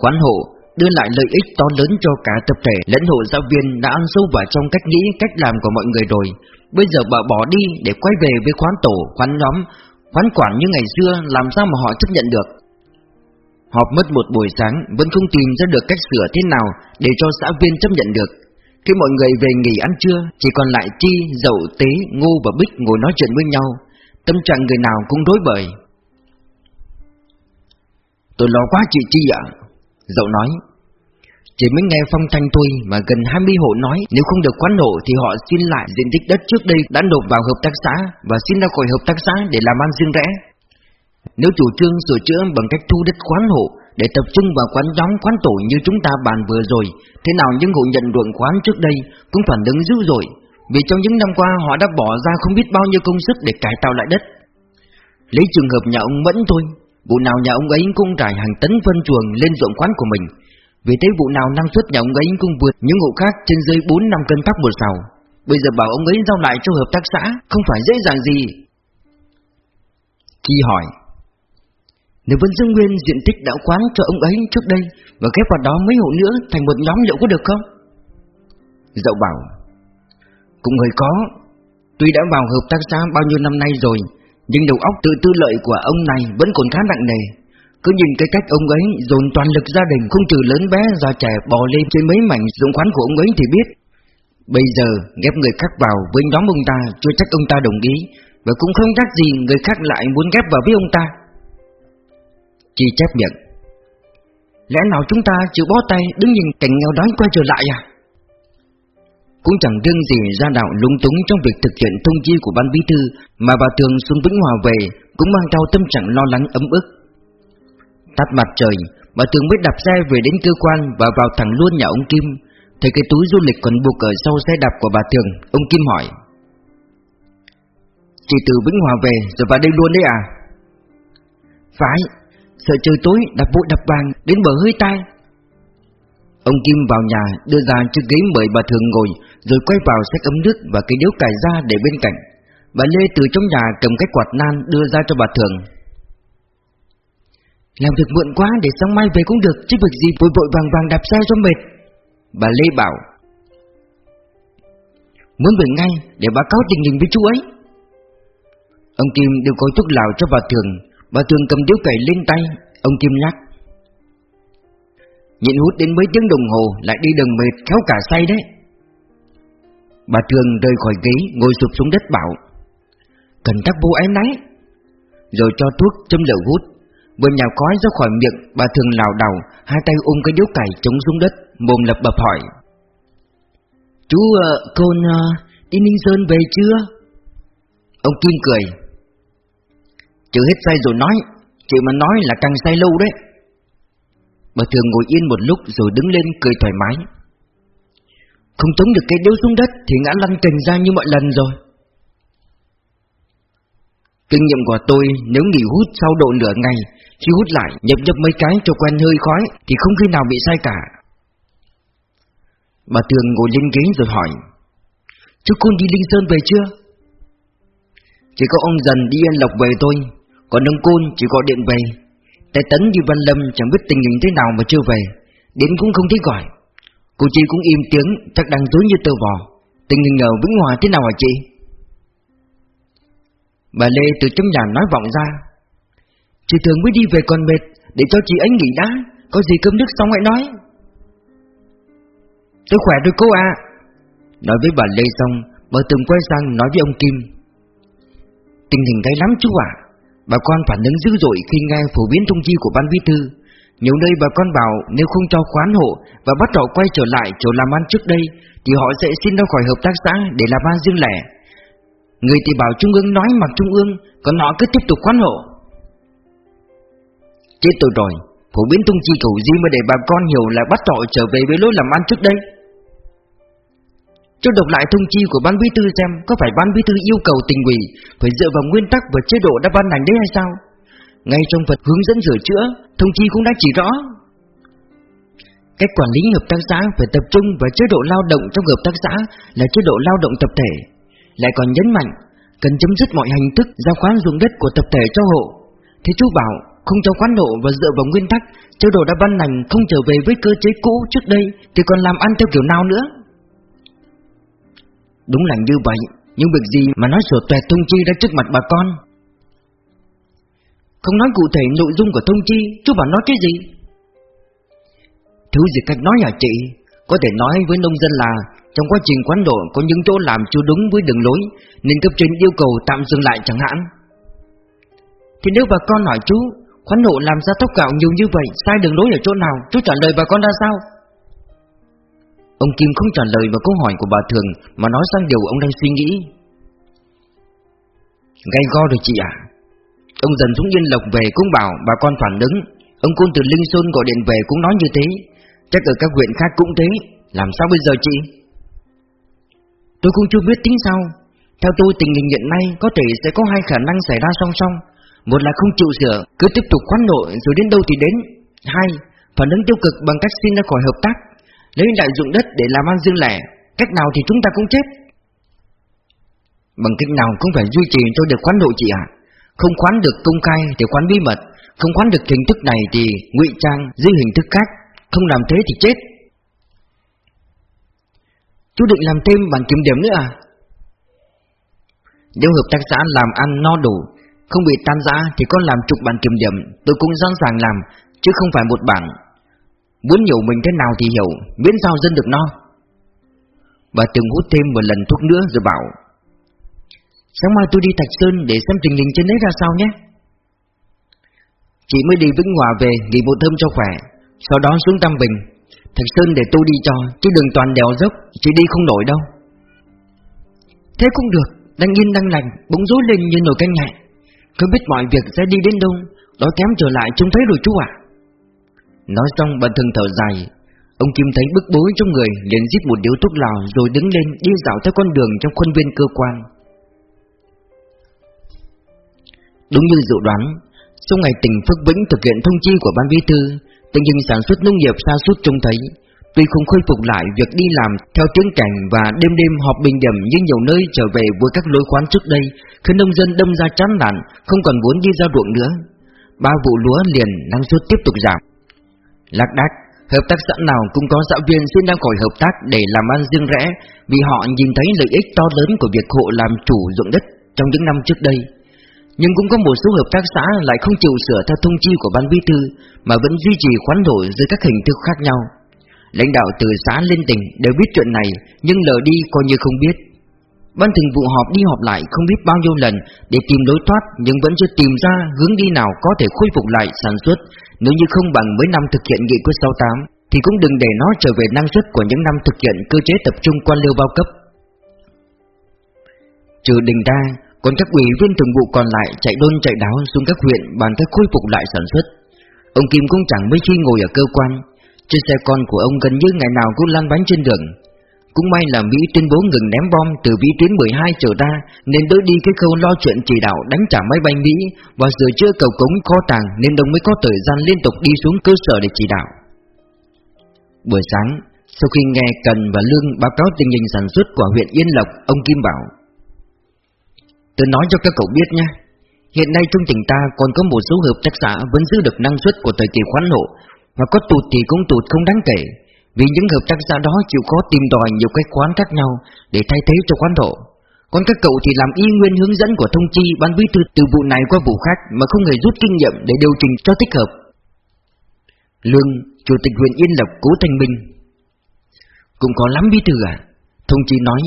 Khoán hộ đưa lại lợi ích to lớn cho cả tập thể lẫn hộ giáo viên đã ăn sâu vào trong cách nghĩ, cách làm của mọi người rồi. Bây giờ bà bỏ đi để quay về với khoán tổ, khoán nhóm Khoán quản như ngày xưa làm sao mà họ chấp nhận được? Họp mất một buổi sáng Vẫn không tìm ra được cách sửa thế nào Để cho xã viên chấp nhận được. Khi mọi người về nghỉ ăn trưa Chỉ còn lại Chi, Dậu, Tế, Ngô và Bích ngồi nói chuyện với nhau. Tâm trạng người nào cũng đối bời. Tôi lo quá chị Chi ạ. Dậu nói chỉ mới nghe phong thanh thôi mà gần 20 hộ nói nếu không được quán hộ thì họ xin lại diện tích đất trước đây đã nộp vào hợp tác xã và xin ra khỏi hợp tác xã để làm ăn riêng rẽ. Nếu chủ trương sửa chữa bằng cách thu đất khoán hộ để tập trung vào quán nhóm quán tổ như chúng ta bàn vừa rồi, thế nào những hộ nhận ruộng khoán trước đây cũng phản ứng dữ dội, vì trong những năm qua họ đã bỏ ra không biết bao nhiêu công sức để cải tạo lại đất. Lấy trường hợp nhà ông Mẫn thôi, Vụ nào nhà ông ấy cũng trải hàng tấn phân chuồng lên ruộng quán của mình. Vì thế vụ nào năng suất nhà ông ấy cũng vượt những hộ khác trên dưới 4 năm cân thóc một sào Bây giờ bảo ông ấy giao lại cho hợp tác xã, Không phải dễ dàng gì. Chi hỏi, Nếu vẫn giữ nguyên diện tích đã quán cho ông ấy trước đây Và ghép vào đó mấy hộ nữa thành một nhóm liệu có được không? Dậu bảo, Cũng hơi có. Tuy đã vào hợp tác xã bao nhiêu năm nay rồi nhưng đầu óc tự tư lợi của ông này vẫn còn khá nặng nề. Cứ nhìn cái cách ông ấy dồn toàn lực gia đình Không trừ lớn bé già trẻ bò lên trên mấy mảnh dụng khoán của ông ấy thì biết. Bây giờ ghép người khác vào với nhóm ông ta, Chưa chắc ông ta đồng ý, Và cũng không chắc gì người khác lại muốn ghép vào với ông ta. Chi chép miệng. Lẽ nào chúng ta chịu bó tay đứng nhìn cảnh nghèo đói quay trở lại à? Cũng chẳng riêng gì ra đạo lúng túng trong việc thực hiện thông chi của ban bí thư mà bà thường xuống Vĩnh Hòa về cũng mang theo tâm trạng lo lắng ấm ức. Tắt mặt trời, bà thường mới đạp xe về đến cơ quan và vào thẳng luôn nhà ông Kim. Thấy cái túi du lịch còn buộc ở sau xe đạp của bà thường, ông Kim hỏi. Chị từ Vĩnh Hòa về rồi vào đây luôn đấy à? Phải, sợ trời tối đạp bụi đạp vàng đến bờ hơi tai. Ông Kim vào nhà, đưa ra chiếc ghế mời bà thường ngồi, rồi quay vào xách ấm nước và cái điếu cải ra để bên cạnh. Bà Lê từ trong nhà cầm cái quạt nan đưa ra cho bà thường. Làm việc muộn quá, để sáng mai về cũng được, chứ việc gì vội vội vàng vàng đạp xe cho mệt. Bà Lê bảo. Muốn về ngay, để báo cáo tình hình với chú ấy. Ông Kim đưa có thuốc lào cho bà thường. Bà thường cầm điếu cày lên tay. Ông Kim nhắc. Nhịn hút đến mấy tiếng đồng hồ lại đi đường mệt khéo cả say đấy. Bà Thường rời khỏi ghế Ngồi sụp xuống đất bảo Cần các bố em nấy. Rồi cho thuốc châm lửa hút. Vừa nhào khói ra khỏi miệng Bà Thường lào đầu Hai tay ôm cái điếu cày chống xuống đất Mồm lập bập hỏi Chú uh, con uh, đi Ninh Sơn về chưa? Ông Kim cười Chưa hết say rồi nói Chị mà nói là càng say lâu đấy. Bà Thường ngồi yên một lúc rồi đứng lên cười thoải mái. Không tống được cây điếu xuống đất Thì ngã lăn cành ra như mọi lần rồi. Kinh nghiệm của tôi, Nếu nghỉ hút sau độ nửa ngày, Khi hút lại, nhập nhập mấy cái cho quen hơi khói Thì không khi nào bị sai cả. Bà thường ngồi lên ghế rồi hỏi, Chú con đi Linh Sơn về chưa? Chỉ có ông dần đi Yên Lộc về thôi, Còn ông Côn chỉ gọi điện về. Tài Tấn như Văn Lâm chẳng biết tình hình thế nào mà chưa về, Đến cũng không thấy gọi. Cô chị cũng im tiếng, Chắc đang dối như tơ vò. Tình hình ở Vĩnh Hòa thế nào hả chị? Bà Lê từ trong nhà nói vọng ra. Chị thường mới đi về còn mệt, Để cho chị ấy nghỉ đã, Có gì cơm nước xong hãy nói. Tôi khỏe rồi cô à Nói với bà Lê xong, Bà từng quay sang nói với ông Kim. Tình hình gay lắm chú ạ. Bà con phản ứng dữ dội khi nghe phổ biến thông chi của ban bí thư nhiều nơi bà con bảo nếu không cho khoán hộ và bắt họ quay trở lại chỗ làm ăn trước đây thì họ sẽ xin ra khỏi hợp tác xã để làm ăn riêng lẻ. Người thì bảo Trung ương nói mặc Trung ương, còn họ cứ tiếp tục khoán hộ. Chết tôi rồi, phổ biến tung chi cầu gì mà để bà con hiểu là bắt họ trở về với lối làm ăn trước đây chú đọc lại thông chi của ban bí thư xem có phải ban bí thư yêu cầu tình ủy phải dựa vào nguyên tắc và chế độ đã ban hành đấy hay sao? Ngay trong vật hướng dẫn sửa chữa, Thông chi cũng đã chỉ rõ. Cách quản lý hợp tác xã phải tập trung vào chế độ lao động trong hợp tác xã là chế độ lao động tập thể. Lại còn nhấn mạnh, Cần chấm dứt mọi hình thức giao khoán dùng đất của tập thể cho hộ. Thế chú bảo, không cho khoán hộ và dựa vào nguyên tắc, chế độ đã ban hành không trở về với cơ chế cũ trước đây Thì còn làm ăn theo kiểu nào nữa? Đúng là như vậy. Nhưng việc gì mà nói sửa tuệ thông chi ra trước mặt bà con? Không nói cụ thể nội dung của thông chi, Chú bảo nói cái gì? Thứ gì cách nói hả chị? Có thể nói với nông dân là, Trong quá trình quán độ có những chỗ làm chưa đúng với đường lối, Nên cấp trên yêu cầu tạm dừng lại chẳng hạn. Thì nếu bà con hỏi chú Khoán hộ làm ra tóc gạo nhiều như vậy, Sai đường lối ở chỗ nào? Chú trả lời bà con ra sao? Ông Kim không trả lời vào câu hỏi của bà Thường Mà nói sang điều ông đang suy nghĩ. Gây go rồi chị ạ. Ông dần xuống Yên Lộc về cũng bảo bà con phản ứng. Ông Côn từ Linh Sơn gọi điện về cũng nói như thế. Chắc ở các huyện khác cũng thế. Làm sao bây giờ chị? Tôi cũng chưa biết tính sao. Theo tôi tình hình hiện nay Có thể sẽ có hai khả năng xảy ra song song. Một là không chịu sửa, cứ tiếp tục khoán nộ rồi đến đâu thì đến. Hai, phản ứng tiêu cực bằng cách xin ra khỏi hợp tác. Lấy đại dụng đất để làm ăn riêng lẻ, Cách nào thì chúng ta cũng chết. Bằng cách nào cũng phải duy trì cho được khoán độ chị ạ Không khoán được công khai thì khoán bí mật, Không khoán được hình thức này thì ngụy trang dưới hình thức khác, Không làm thế thì chết. Chú định làm thêm bản kiểm điểm nữa à? Nếu hợp tác xã làm ăn no đủ, Không bị tan rã thì con làm chục bản kiểm điểm, Tôi cũng sẵn sàng làm, Chứ không phải một bảng. Muốn hiểu mình thế nào thì hiểu, Miễn sao dân được no. Bà từng hút thêm một lần thuốc nữa rồi bảo, Sáng mai tôi đi Thạch Sơn để xem tình hình trên đấy ra sao nhé. Chị mới đi Vĩnh Hòa về nghỉ một thơm cho khỏe, Sau đó xuống Tam Bình. Thạch Sơn để tôi đi cho, Chứ đừng toàn đèo dốc, Chị đi không nổi đâu. Thế cũng được, Đang yên đang lành, Bỗng rối lên như nồi canh nhẹ Không biết mọi việc sẽ đi đến đâu Đói kém trở lại trông thấy rồi chú ạ. Nói xong bà thân thở dài. Ông Kim thấy bức bối trong người liền giết một điếu thuốc lào Rồi đứng lên đi dạo theo con đường trong khuôn viên cơ quan. Đúng như dự đoán Sau ngày tỉnh Phước Vĩnh thực hiện thông chi của ban bí thư Tình hình sản xuất nông nghiệp xa sút trông thấy Tuy không khôi phục lại việc đi làm theo tiếng cảnh và đêm đêm họp bình điểm như nhiều nơi trở về với các lối khoán trước đây Khiến nông dân đâm ra chán nản, không còn muốn đi ra ruộng nữa. Ba vụ lúa liền năng suất tiếp tục giảm. Lạc đác, hợp tác xã nào cũng có xã viên xin ra khỏi hợp tác để làm ăn riêng rẽ Vì họ nhìn thấy lợi ích to lớn của việc hộ làm chủ ruộng đất trong những năm trước đây nhưng cũng có một số hợp tác xã lại không chịu sửa theo thông chi của ban bí thư mà vẫn duy trì khoán đổi dưới các hình thức khác nhau. Lãnh đạo từ xã lên tỉnh đều biết chuyện này nhưng lờ đi coi như không biết. Ban thường vụ họp đi họp lại không biết bao nhiêu lần để tìm lối thoát nhưng vẫn chưa tìm ra hướng đi nào có thể khôi phục lại sản xuất nếu như không bằng mấy năm thực hiện nghị quyết 68 thì cũng đừng để nó trở về năng suất của những năm thực hiện cơ chế tập trung quan liêu bao cấp. Trừ đình ra, còn các ủy viên thường vụ còn lại chạy đôn chạy đáo xuống các huyện bàn cách khôi phục lại sản xuất. Ông Kim cũng chẳng mấy khi ngồi ở cơ quan, trên xe con của ông gần như ngày nào cũng lăn bánh trên đường. Cũng may là Mỹ tuyên bố ngừng ném bom từ vĩ tuyến 12 trở ra nên đỡ đi cái khâu lo chuyện chỉ đạo đánh trả máy bay Mỹ và sửa chữa cầu cống kho tàng nên đồng mới có thời gian liên tục đi xuống cơ sở để chỉ đạo. Buổi sáng, sau khi nghe Cần và Lương báo cáo tình hình sản xuất của huyện Yên Lộc, ông Kim bảo Tôi nói cho các cậu biết nha Hiện nay trong tỉnh ta còn có một số hợp tác xã vẫn giữ được năng suất của thời kỳ khoán hộ Và có tụt thì cũng tụt không đáng kể vì những hợp tác xã đó chịu khó tìm đòi nhiều cách khoán khác nhau Để thay thế cho khoán độ, Còn các cậu thì làm y nguyên hướng dẫn của thông chi ban bí thư từ vụ này qua vụ khác Mà không hề rút kinh nghiệm để điều chỉnh cho thích hợp. Lương, Chủ tịch huyện Yên Lộc Cố Thanh Minh. Cũng có lắm bí thư à? Thông chi nói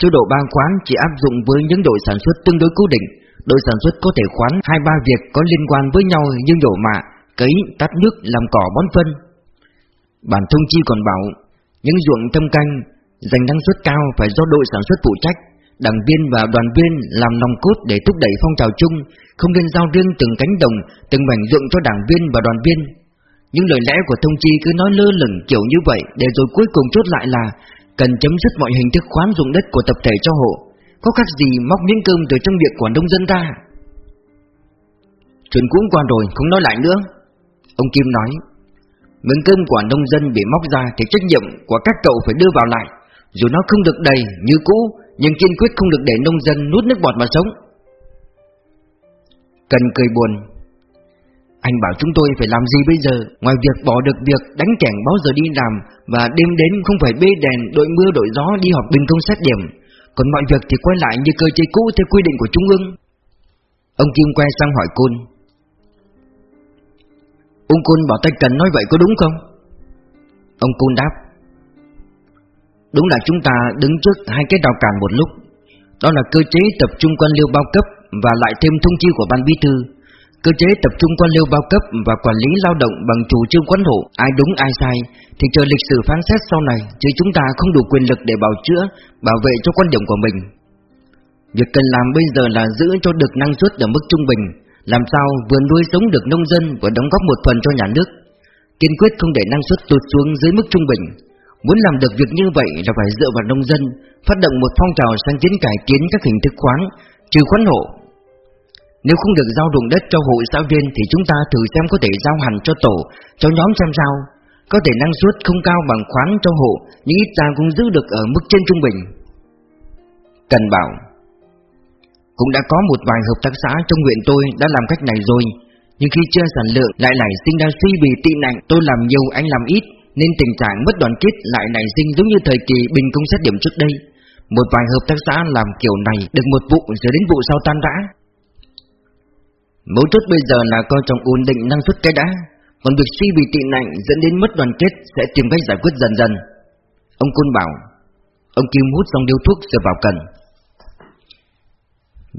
Chế độ ban khoán chỉ áp dụng với những đội sản xuất tương đối cố định. Đội sản xuất có thể khoán hai ba việc có liên quan với nhau như đổ mạ, cấy, tắt nước, làm cỏ bón phân. Bản thông chi còn bảo Những ruộng thâm canh dành năng suất cao phải do đội sản xuất phụ trách Đảng viên và đoàn viên làm nòng cốt để thúc đẩy phong trào chung Không nên giao riêng từng cánh đồng, từng mảnh ruộng cho đảng viên và đoàn viên. Những lời lẽ của thông chi cứ nói lơ lửng kiểu như vậy Để rồi cuối cùng chốt lại là cần chấm dứt mọi hình thức khoán dụng đất của tập thể cho hộ. Có khác gì móc miếng cơm từ trong việc của nông dân ta? Chuyện cũng qua rồi không nói lại nữa. Ông Kim nói Miếng cơm của nông dân bị móc ra Thì trách nhiệm của các cậu phải đưa vào lại. Dù nó không được đầy như cũ, Nhưng kiên quyết không được để nông dân nuốt nước bọt mà sống. Cần cười buồn. Anh bảo chúng tôi phải làm gì bây giờ? Ngoài việc bỏ được việc đánh kẻng bao giờ đi làm Và đêm đến không phải bê đèn, Đội mưa, đội gió đi họp bình công xét điểm. Còn mọi việc thì quay lại như cơ chế cũ Theo quy định của Trung ương. Ông Kim quay sang hỏi Côn. Ông Côn bảo tay cần nói vậy có đúng không? Ông Côn đáp Đúng là chúng ta đứng trước hai cái rào cản một lúc. Đó là cơ chế tập trung quan liêu bao cấp Và lại thêm thông chi của ban bí thư. Cơ chế tập trung quan liêu bao cấp và quản lý lao động bằng chủ trương quán hộ ai đúng ai sai thì chờ lịch sử phán xét sau này chứ chúng ta không đủ quyền lực để bảo chữa, bảo vệ cho quan điểm của mình. Việc cần làm bây giờ là giữ cho được năng suất ở mức trung bình, làm sao vừa nuôi sống được nông dân và đóng góp một phần cho nhà nước. Kiên quyết không để năng suất tụt xuống dưới mức trung bình. Muốn làm được việc như vậy là phải dựa vào nông dân, phát động một phong trào sáng kiến cải tiến các hình thức khoán, trừ khoán hộ Nếu không được giao ruộng đất cho hội xã viên Thì chúng ta thử xem có thể giao hẳn cho tổ Cho nhóm xem sao Có thể năng suất không cao bằng khoán cho hộ Nhưng ít ra cũng giữ được ở mức trên trung bình Cần bảo cũng đã có một vài hợp tác xã trong huyện tôi đã làm cách này rồi. Nhưng khi chưa sản lượng, lại nảy sinh ra suy bì tị nạnh Tôi làm nhiều, anh làm ít, Nên tình trạng mất đoàn kết lại nảy sinh giống như thời kỳ bình công xét điểm trước đây. Một vài hợp tác xã làm kiểu này được một vụ rồi đến vụ sau tan rã. Mấu chốt bây giờ là coi trọng ổn định năng suất cái đã Còn việc suy bị tị nạnh dẫn đến mất đoàn kết sẽ tìm cách giải quyết dần dần. Ông Côn bảo, Ông Kim hút xong điếu thuốc rồi vào cần.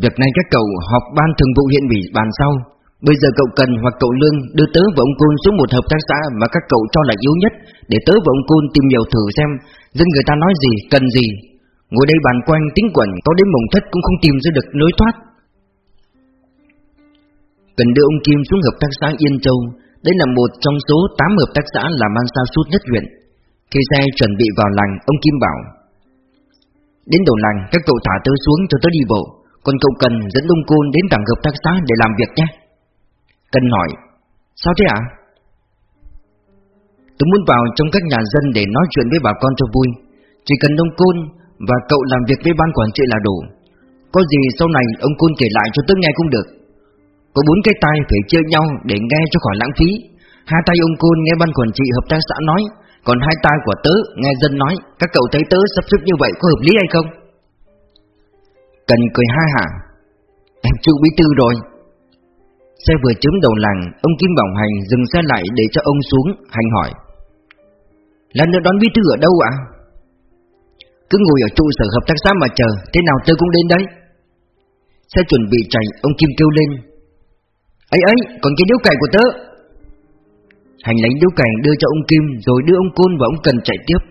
Việc này các cậu họp ban thường vụ hiện ủy bàn sau. Bây giờ cậu cần hoặc cậu lương đưa tớ và ông Côn xuống một hợp tác xã mà các cậu cho là yếu nhất Để tớ và ông Côn tìm hiểu thử xem dân người ta nói gì, cần gì. Ngồi đây bàn quanh tính quẩn có đến mộng thất cũng không tìm ra được lối thoát. Cần đưa ông Kim xuống hợp tác xã Yên Châu. Đây là một trong số 8 hợp tác xã làm ăn sao suốt nhất huyện. Khi xe chuẩn bị vào làng Ông Kim bảo Đến đầu làng các cậu thả tớ xuống cho tớ đi bộ. Còn cậu cần dẫn ông Côn đến đảng hợp tác xã để làm việc nhé Cần hỏi, Sao thế ạ? À? Tôi muốn vào trong các nhà dân để nói chuyện với bà con cho vui Chỉ cần ông Côn và cậu làm việc với ban quản trị là đủ Có gì sau này ông Côn kể lại cho tớ nghe cũng được có bốn cái tai phải chơi nhau để nghe cho khỏi lãng phí Hai tay ông Côn nghe ban quản trị hợp tác xã nói, Còn hai tai của tớ nghe dân nói Các cậu thấy tớ sắp xếp như vậy có hợp lý hay không? Cần cười ha hả. Em chịu bí tư rồi. Xe vừa chấm đầu làng, Ông Kim Bảo Hành dừng xe lại để cho ông xuống, Hành hỏi. Lần nữa đón bí thư ở đâu ạ? Cứ ngồi ở trụ sở hợp tác xã mà chờ, Thế nào tôi cũng đến đấy. Xe chuẩn bị chạy, Ông Kim kêu lên. Ấy ấy, còn cái điếu cày của tớ. Hành lấy điếu cày đưa cho ông Kim, Rồi đưa ông Côn và ông Cần chạy tiếp.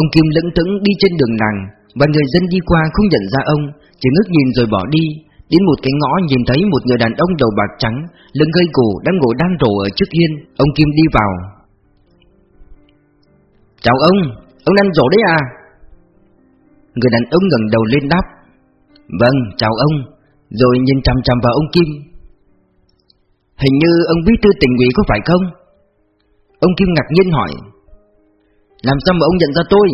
Ông Kim lững thững đi trên đường làng và người dân đi qua không nhận ra ông Chỉ ngước nhìn rồi bỏ đi. Đến một cái ngõ nhìn thấy một người đàn ông đầu bạc trắng Lưng gây cổ đang ngồi đan rổ ở trước hiên. Ông Kim đi vào. Chào ông, ông đang rổ đấy à? Người đàn ông ngẩng đầu lên đáp. Vâng, chào ông. Rồi nhìn chằm chằm vào ông Kim. Hình như ông bí thư tỉnh ủy có phải không? Ông Kim ngạc nhiên hỏi. Làm sao mà ông nhận ra tôi?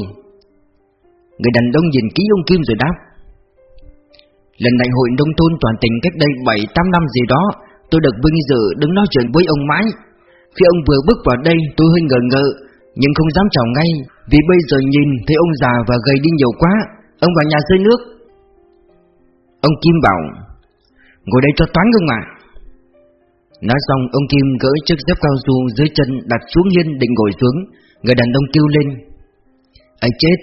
Người đàn ông nhìn kỹ ông Kim rồi đáp. Lần đại hội nông thôn toàn tỉnh cách đây 7-8 năm gì đó, Tôi được vinh dự đứng nói chuyện với ông mãi. Khi ông vừa bước vào đây, tôi hơi ngờ ngợ, Nhưng không dám chào ngay, Vì bây giờ nhìn thấy ông già và gầy đi nhiều quá. Ông vào nhà rơi nước. Ông Kim bảo, Ngồi đây cho toán không ạ? Nói xong, ông Kim gỡ chiếc dép cao su dưới chân đặt xuống hiên định ngồi xuống. Người đàn ông kêu lên ấy chết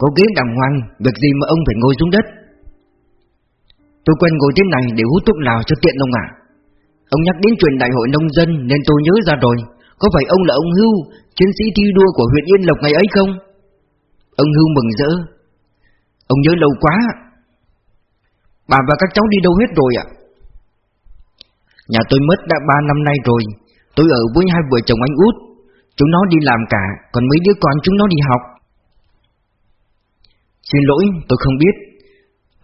có ghế đàng hoàng, Việc gì mà ông phải ngồi xuống đất? Tôi quen ngồi thế này để hút thuốc lào cho tiện ông ạ. Ông nhắc đến chuyện đại hội nông dân Nên tôi nhớ ra rồi. Có phải ông là ông Hưu, Chiến sĩ thi đua của huyện Yên Lộc ngày ấy không? Ông Hưu mừng rỡ. Ông nhớ lâu quá. Bà và các cháu đi đâu hết rồi ạ? Nhà tôi mất đã 3 năm nay rồi. Tôi ở với hai vợ chồng anh út. Chúng nó đi làm cả, Còn mấy đứa con chúng nó đi học. Xin lỗi, tôi không biết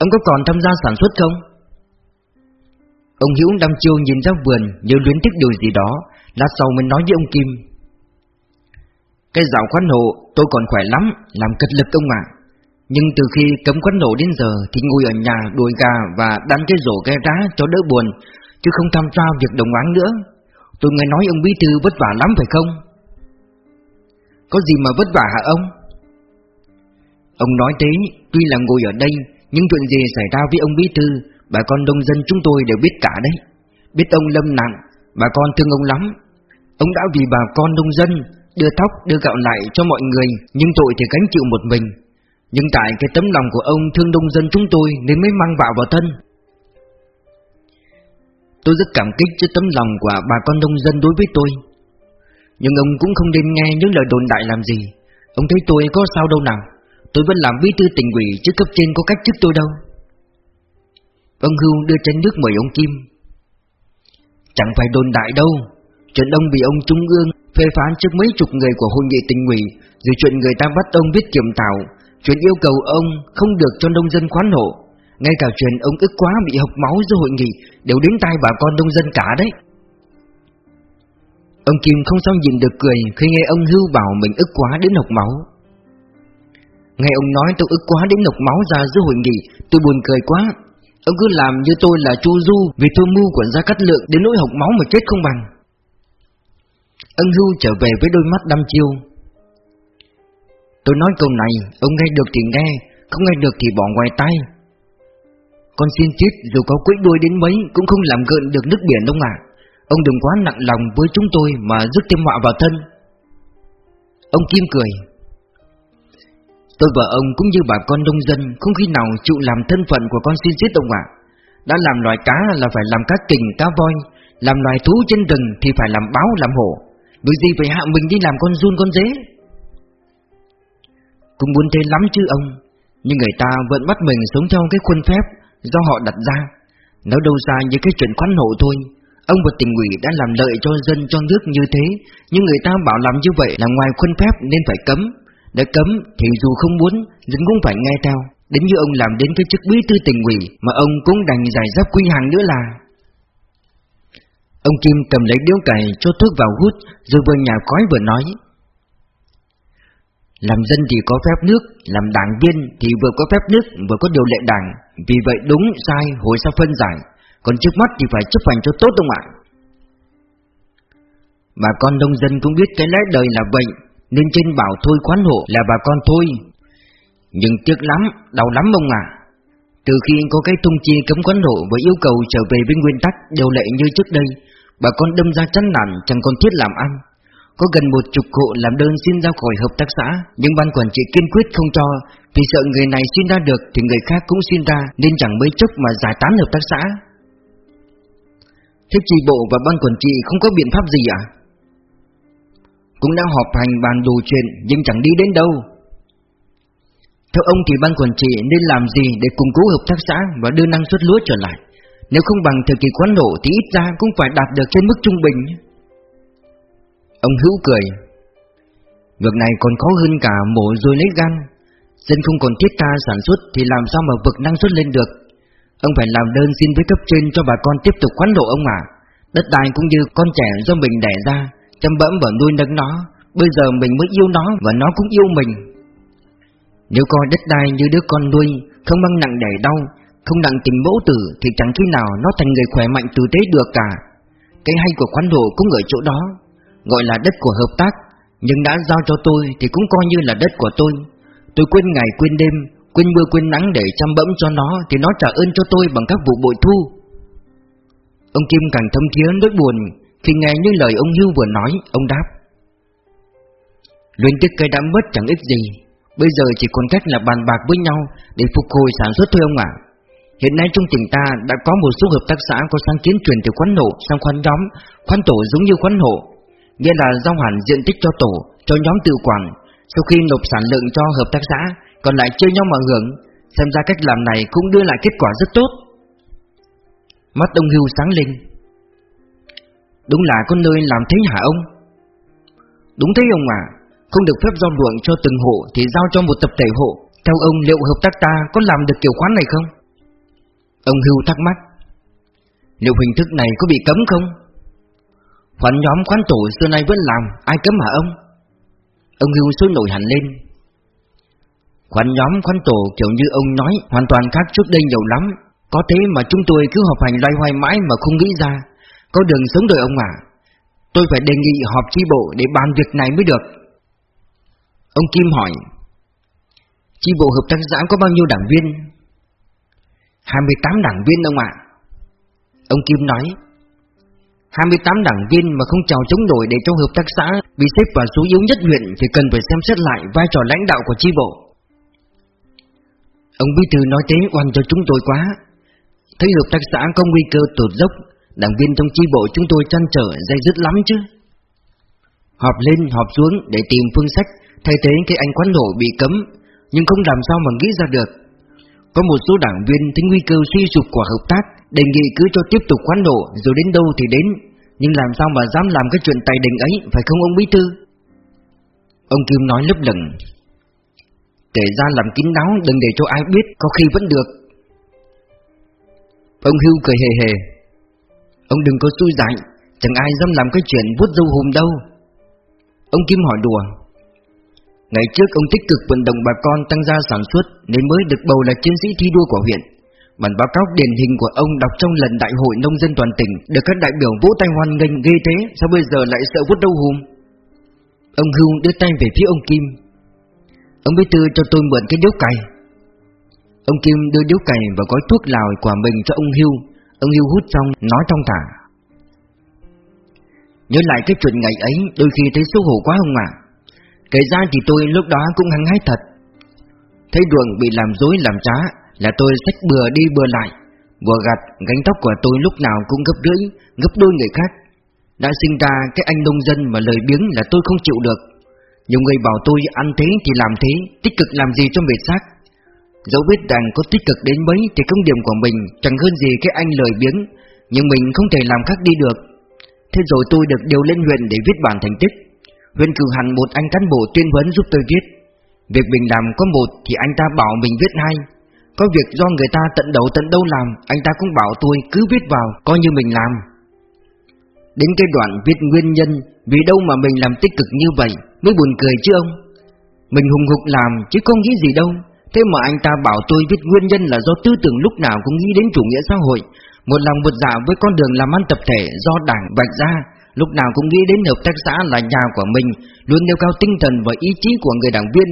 Ông có còn tham gia sản xuất không? Ông hữu đăm chiêu nhìn ra vườn Như luyến tiếc điều gì đó, Lát sau mới nói với ông Kim Cái rào khoán nổ tôi còn khỏe lắm, Làm cật lực ông ạ Nhưng từ khi cấm quán nổ đến giờ Thì ngồi ở nhà đuổi gà và đan cái rổ ghe đá cho đỡ buồn, chứ không tham gia việc đồng áng nữa. Tôi nghe nói ông bí thư vất vả lắm phải không? Có gì mà vất vả hả ông? Ông nói thế, tuy là ngồi ở đây, nhưng chuyện gì xảy ra với ông bí thư, bà con đông dân chúng tôi đều biết cả đấy. Biết ông lâm nặng, bà con thương ông lắm. Ông đã vì bà con nông dân đưa thóc đưa gạo lại cho mọi người, nhưng tội thì gánh chịu một mình. Nhưng tại cái tấm lòng của ông thương nông dân chúng tôi nên mới mang bạo vào thân. Tôi rất cảm kích trước tấm lòng của bà con nông dân đối với tôi Nhưng ông cũng không nên nghe những lời đồn đại làm gì Ông thấy tôi có sao đâu nào Tôi vẫn làm bí thư tỉnh ủy chứ cấp trên có cách chức tôi đâu. Ông Hưu đưa chén nước mời ông Kim. Chẳng phải đồn đại đâu. Chuyện ông bị ông Trung ương phê phán trước mấy chục người của hội nghị tỉnh ủy, Rồi chuyện người ta bắt ông viết kiểm thảo Chuyện yêu cầu ông không được cho nông dân khoán hộ. Ngay cả chuyện ông ức quá bị hộc máu giữa hội nghị Đều đến tai bà con nông dân cả đấy. Ông Kim không sao nhìn được cười Khi nghe ông Hưu bảo mình ức quá đến hộc máu. Nghe ông nói tôi ức quá đến hộc máu ra giữa hội nghị, Tôi buồn cười quá. Ông cứ làm như tôi là chu du, Vì tôi mưu của gia cắt lượng Đến nỗi hộc máu mà chết không bằng. Ân Hưu trở về với đôi mắt đăm chiêu. Tôi nói câu này, Ông nghe được thì nghe, Không nghe được thì bỏ ngoài tay. Con xin chết dù có quỹ đuôi đến mấy, Cũng không làm gợn được nước biển đâu ạ. Ông đừng quá nặng lòng với chúng tôi Mà rước thêm họa vào thân. Ông Kim cười. Tôi và ông cũng như bà con nông dân Không khi nào chịu làm thân phận của con xin giết ông ạ. Đã làm loài cá là phải làm cá kình, cá voi Làm loài thú trên rừng thì phải làm báo, làm hổ. Bởi gì phải hạ mình đi làm con run con dế. Cũng muốn thế lắm chứ ông Nhưng người ta vẫn bắt mình sống theo cái khuôn phép Do họ đặt ra. Nó đâu ra như cái chuyện khoán hộ thôi. Ông và tỉnh ủy đã làm lợi cho dân cho nước như thế Nhưng người ta bảo làm như vậy là ngoài khuôn phép nên phải cấm. Đã cấm thì dù không muốn Dân cũng phải nghe theo. Đến như ông làm đến cái chức bí thư tỉnh ủy Mà ông cũng đành giải giáp quy hàng nữa là. Ông Kim cầm lấy điếu cày, cho thuốc vào hút, Rồi vừa nhà khói vừa nói. Làm dân thì có phép nước, Làm đảng viên thì vừa có phép nước, Vừa có điều lệ đảng. Vì vậy đúng sai, hồi sau phân giải. Còn trước mắt thì phải chấp hành cho tốt ông ạ. Bà con nông dân cũng biết cái lẽ đời là vậy. Nên trên bảo thôi khoán hộ là bà con thôi. Nhưng tiếc lắm, đau lắm ông ạ. Từ khi có cái thông chi cấm quán hộ Và yêu cầu trở về với nguyên tắc điều lệ như trước đây Bà con đâm ra chán nản chẳng còn thiết làm ăn. Có gần một chục hộ làm đơn xin ra khỏi hợp tác xã Nhưng ban quản trị kiên quyết không cho. Vì sợ người này xin ra được thì người khác cũng xin ra Nên chẳng mấy chốc mà giải tán hợp tác xã. Thế chi bộ và ban quản trị không có biện pháp gì à? Cũng đã họp hành bàn đủ chuyện, nhưng chẳng đi đến đâu. Theo ông thì ban quản trị nên làm gì để củng cố hợp tác xã và đưa năng suất lúa trở lại? Nếu không bằng thời kỳ khoán nổ thì ít ra cũng phải đạt được trên mức trung bình Ông Hữu cười. Việc này còn khó hơn cả mổ rồi lấy gan. Dân không còn thiết ta sản xuất thì làm sao mà vực năng suất lên được? Ông phải làm đơn xin với cấp trên cho bà con tiếp tục khoán nổ ông à Đất đai cũng như con trẻ do mình đẻ ra. Chăm bẫm và nuôi nấng nó, Bây giờ mình mới yêu nó và nó cũng yêu mình. Nếu coi đất đai như đứa con nuôi, Không mang nặng đẻ đau, không nặng tình mẫu tử thì chẳng khi nào nó thành người khỏe mạnh tử tế được cả. Cái hay của quán đồ cũng ở chỗ đó, Gọi là đất của hợp tác, Nhưng đã giao cho tôi thì cũng coi như là đất của tôi. Tôi quên ngày, quên đêm, Quên mưa, quên nắng để chăm bẫm cho nó Thì nó trả ơn cho tôi bằng các vụ bội thu. Ông Kim càng thâm thiế nỗi buồn khi nghe những lời ông Hưu vừa nói Ông đáp Luyện tiếc cây đã mất chẳng ích gì Bây giờ chỉ còn cách là bàn bạc với nhau Để phục hồi sản xuất thôi ông ạ Hiện nay trong tỉnh ta đã có một số hợp tác xã có sáng kiến chuyển từ khoán nổ sang khoán nhóm, khoán tổ giống như khoán hộ, nghĩa là giao hẳn diện tích cho tổ, cho nhóm tự quản. Sau khi nộp sản lượng cho hợp tác xã, còn lại chơi nhau mà hưởng, xem ra cách làm này cũng đưa lại kết quả rất tốt. Mắt ông Hưu sáng lên. Đúng là con nơi làm thế hả ông? Đúng thế ông à, không được phép giao ruộng cho từng hộ thì giao cho một tập thể hộ. Theo ông liệu hợp tác ta có làm được kiểu khoán này không? Ông Hưu thắc mắc Liệu hình thức này có bị cấm không? khoán nhóm khoán tổ xưa nay vẫn làm Ai cấm hả ông? Ông Hưu sôi nổi hẳn lên khoán nhóm khoán tổ kiểu như ông nói Hoàn toàn khác trước đây nhiều lắm Có thế mà chúng tôi cứ họp hành loay hoay mãi mà không nghĩ ra có đường sống rồi ông à Tôi phải đề nghị họp chi bộ để bàn việc này mới được Ông Kim hỏi Chi bộ hợp tác xã có bao nhiêu đảng viên 28 đảng viên ông ạ Ông Kim nói 28 đảng viên mà không chào chống nổi để cho hợp tác xã bị xếp vào số yếu nhất huyện thì cần phải xem xét lại vai trò lãnh đạo của chi bộ. Ông Bí Thư nói thế oan cho chúng tôi quá. Thấy hợp tác xã có nguy cơ tụt dốc, đảng viên trong chi bộ chúng tôi chăn trở dây dứt lắm chứ. Họp lên họp xuống để tìm phương sách thay thế cái anh quán nổ bị cấm, nhưng không làm sao mà nghĩ ra được. Có một số đảng viên thấy nguy cơ suy sụp của hợp tác Đề nghị cứ cho tiếp tục quán nổ Rồi đến đâu thì đến. Nhưng làm sao mà dám làm cái chuyện tài đình ấy Phải không ông Bí Thư? Ông Kim nói lấp lửng. Kể ra làm kín đáo đừng để cho ai biết Có khi vẫn được. Ông Hưu cười hề hề. Ông đừng có xui dại Chẳng ai dám làm cái chuyện vuốt dâu hùm đâu. Ông Kim hỏi đùa, Ngày trước ông tích cực vận động bà con tăng gia sản xuất Nên mới được bầu là chiến sĩ thi đua của huyện. Bản báo cáo điển hình của ông đọc trong lần đại hội nông dân toàn tỉnh Được các đại biểu vỗ tay hoan nghênh ghê thế, Sao bây giờ lại sợ vuốt đâu hùm? Ông Hưu đưa tay về phía ông Kim. Ông bí thư cho tôi mượn cái điếu cày. Ông Kim đưa điếu cày và gói thuốc lào quả mình cho ông Hưu. Ông Hưu hút xong nói trong thả Nhớ lại cái chuyện ngày ấy, Đôi khi thấy xấu hổ quá không ạ. Kể ra thì tôi lúc đó cũng hăng hái thật. Thấy ruộng bị làm dối làm trá, Là tôi sách bừa đi bừa lại. Vừa gặt, gánh tóc của tôi lúc nào cũng gấp rưỡi, Gấp đôi người khác. Đã sinh ra cái anh nông dân mà lời biếng là tôi không chịu được. Nhiều người bảo tôi ăn thế thì làm thế, Tích cực làm gì cho mệt xác. Dẫu biết rằng có tích cực đến mấy Thì công điểm của mình chẳng hơn gì cái anh lời biếng, Nhưng mình không thể làm khác đi được. Thế rồi tôi được điều lên huyện để viết bản thành tích. Huyện cử hẳn một anh cán bộ tuyên huấn giúp tôi viết. Việc mình làm có một thì anh ta bảo mình viết hai. Có việc do người ta tận đầu tận đâu làm, Anh ta cũng bảo tôi cứ viết vào, coi như mình làm. Đến cái đoạn viết nguyên nhân Vì đâu mà mình làm tích cực như vậy, Mới buồn cười chứ ông? Mình hùng hục làm chứ không nghĩ gì đâu. Thế mà anh ta bảo tôi biết nguyên nhân là do tư tưởng lúc nào cũng nghĩ đến chủ nghĩa xã hội. Một lòng một dạ với con đường làm ăn tập thể do đảng vạch ra. Lúc nào cũng nghĩ đến hợp tác xã là nhà của mình, Luôn nêu cao tinh thần và ý chí của người đảng viên.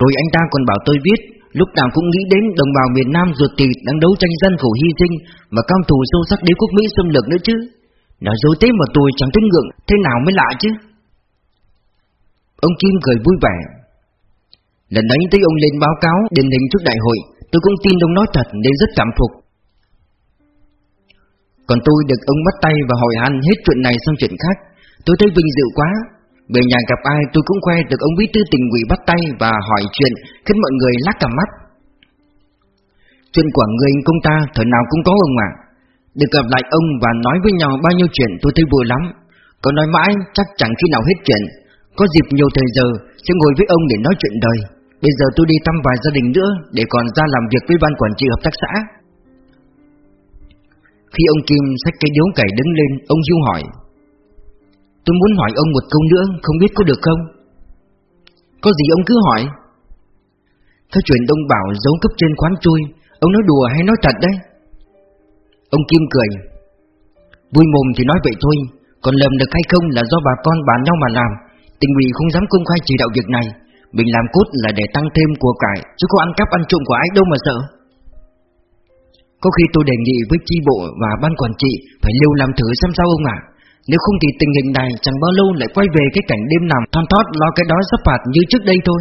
Rồi anh ta còn bảo tôi biết Lúc nào cũng nghĩ đến đồng bào miền Nam ruột thịt đang đấu tranh gian khổ hy sinh và cam thù sâu sắc đế quốc Mỹ xâm lược nữa chứ. Nói dối thế mà tôi chẳng tin ngượng Thế nào mới lạ chứ? Ông Kim cười vui vẻ. Lần đấy thấy ông lên báo cáo điển hình trước đại hội, Tôi cũng tin ông nói thật nên rất cảm phục. Còn tôi được ông bắt tay và hỏi han hết chuyện này sang chuyện khác. Tôi thấy vinh dự quá. Về nhà gặp ai tôi cũng khoe được ông bí thư tỉnh ủy bắt tay và hỏi chuyện, Khiến mọi người lắc cả mắt. Chuyện của người công ta thời nào cũng có ông ạ. Được gặp lại ông và nói với nhau bao nhiêu chuyện tôi thấy vui lắm. Còn nói mãi chắc chẳng khi nào hết chuyện. Có dịp nhiều thời giờ sẽ ngồi với ông để nói chuyện đời. Bây giờ tôi đi thăm vài gia đình nữa, Để còn ra làm việc với ban quản trị hợp tác xã. Khi ông Kim xách cây điếu cày đứng lên, Ông Du hỏi, Tôi muốn hỏi ông một câu nữa, Không biết có được không? Có gì ông cứ hỏi. Theo chuyện đông bảo giấu cấp trên khoán chui Ông nói đùa hay nói thật đấy? Ông Kim cười, Vui mồm thì nói vậy thôi, Còn lầm được hay không là do bà con bàn nhau mà làm Tình ủy không dám công khai chỉ đạo việc này mình làm cút là để tăng thêm của cải, Chứ có ăn cắp ăn trộm của ai đâu mà sợ. Có khi tôi đề nghị với chi bộ và ban quản trị Phải lưu làm thử xem sao ông ạ. Nếu không thì tình hình này chẳng bao lâu lại quay về cái cảnh đêm nằm thon thót lo cái đó sắp phạt như trước đây thôi.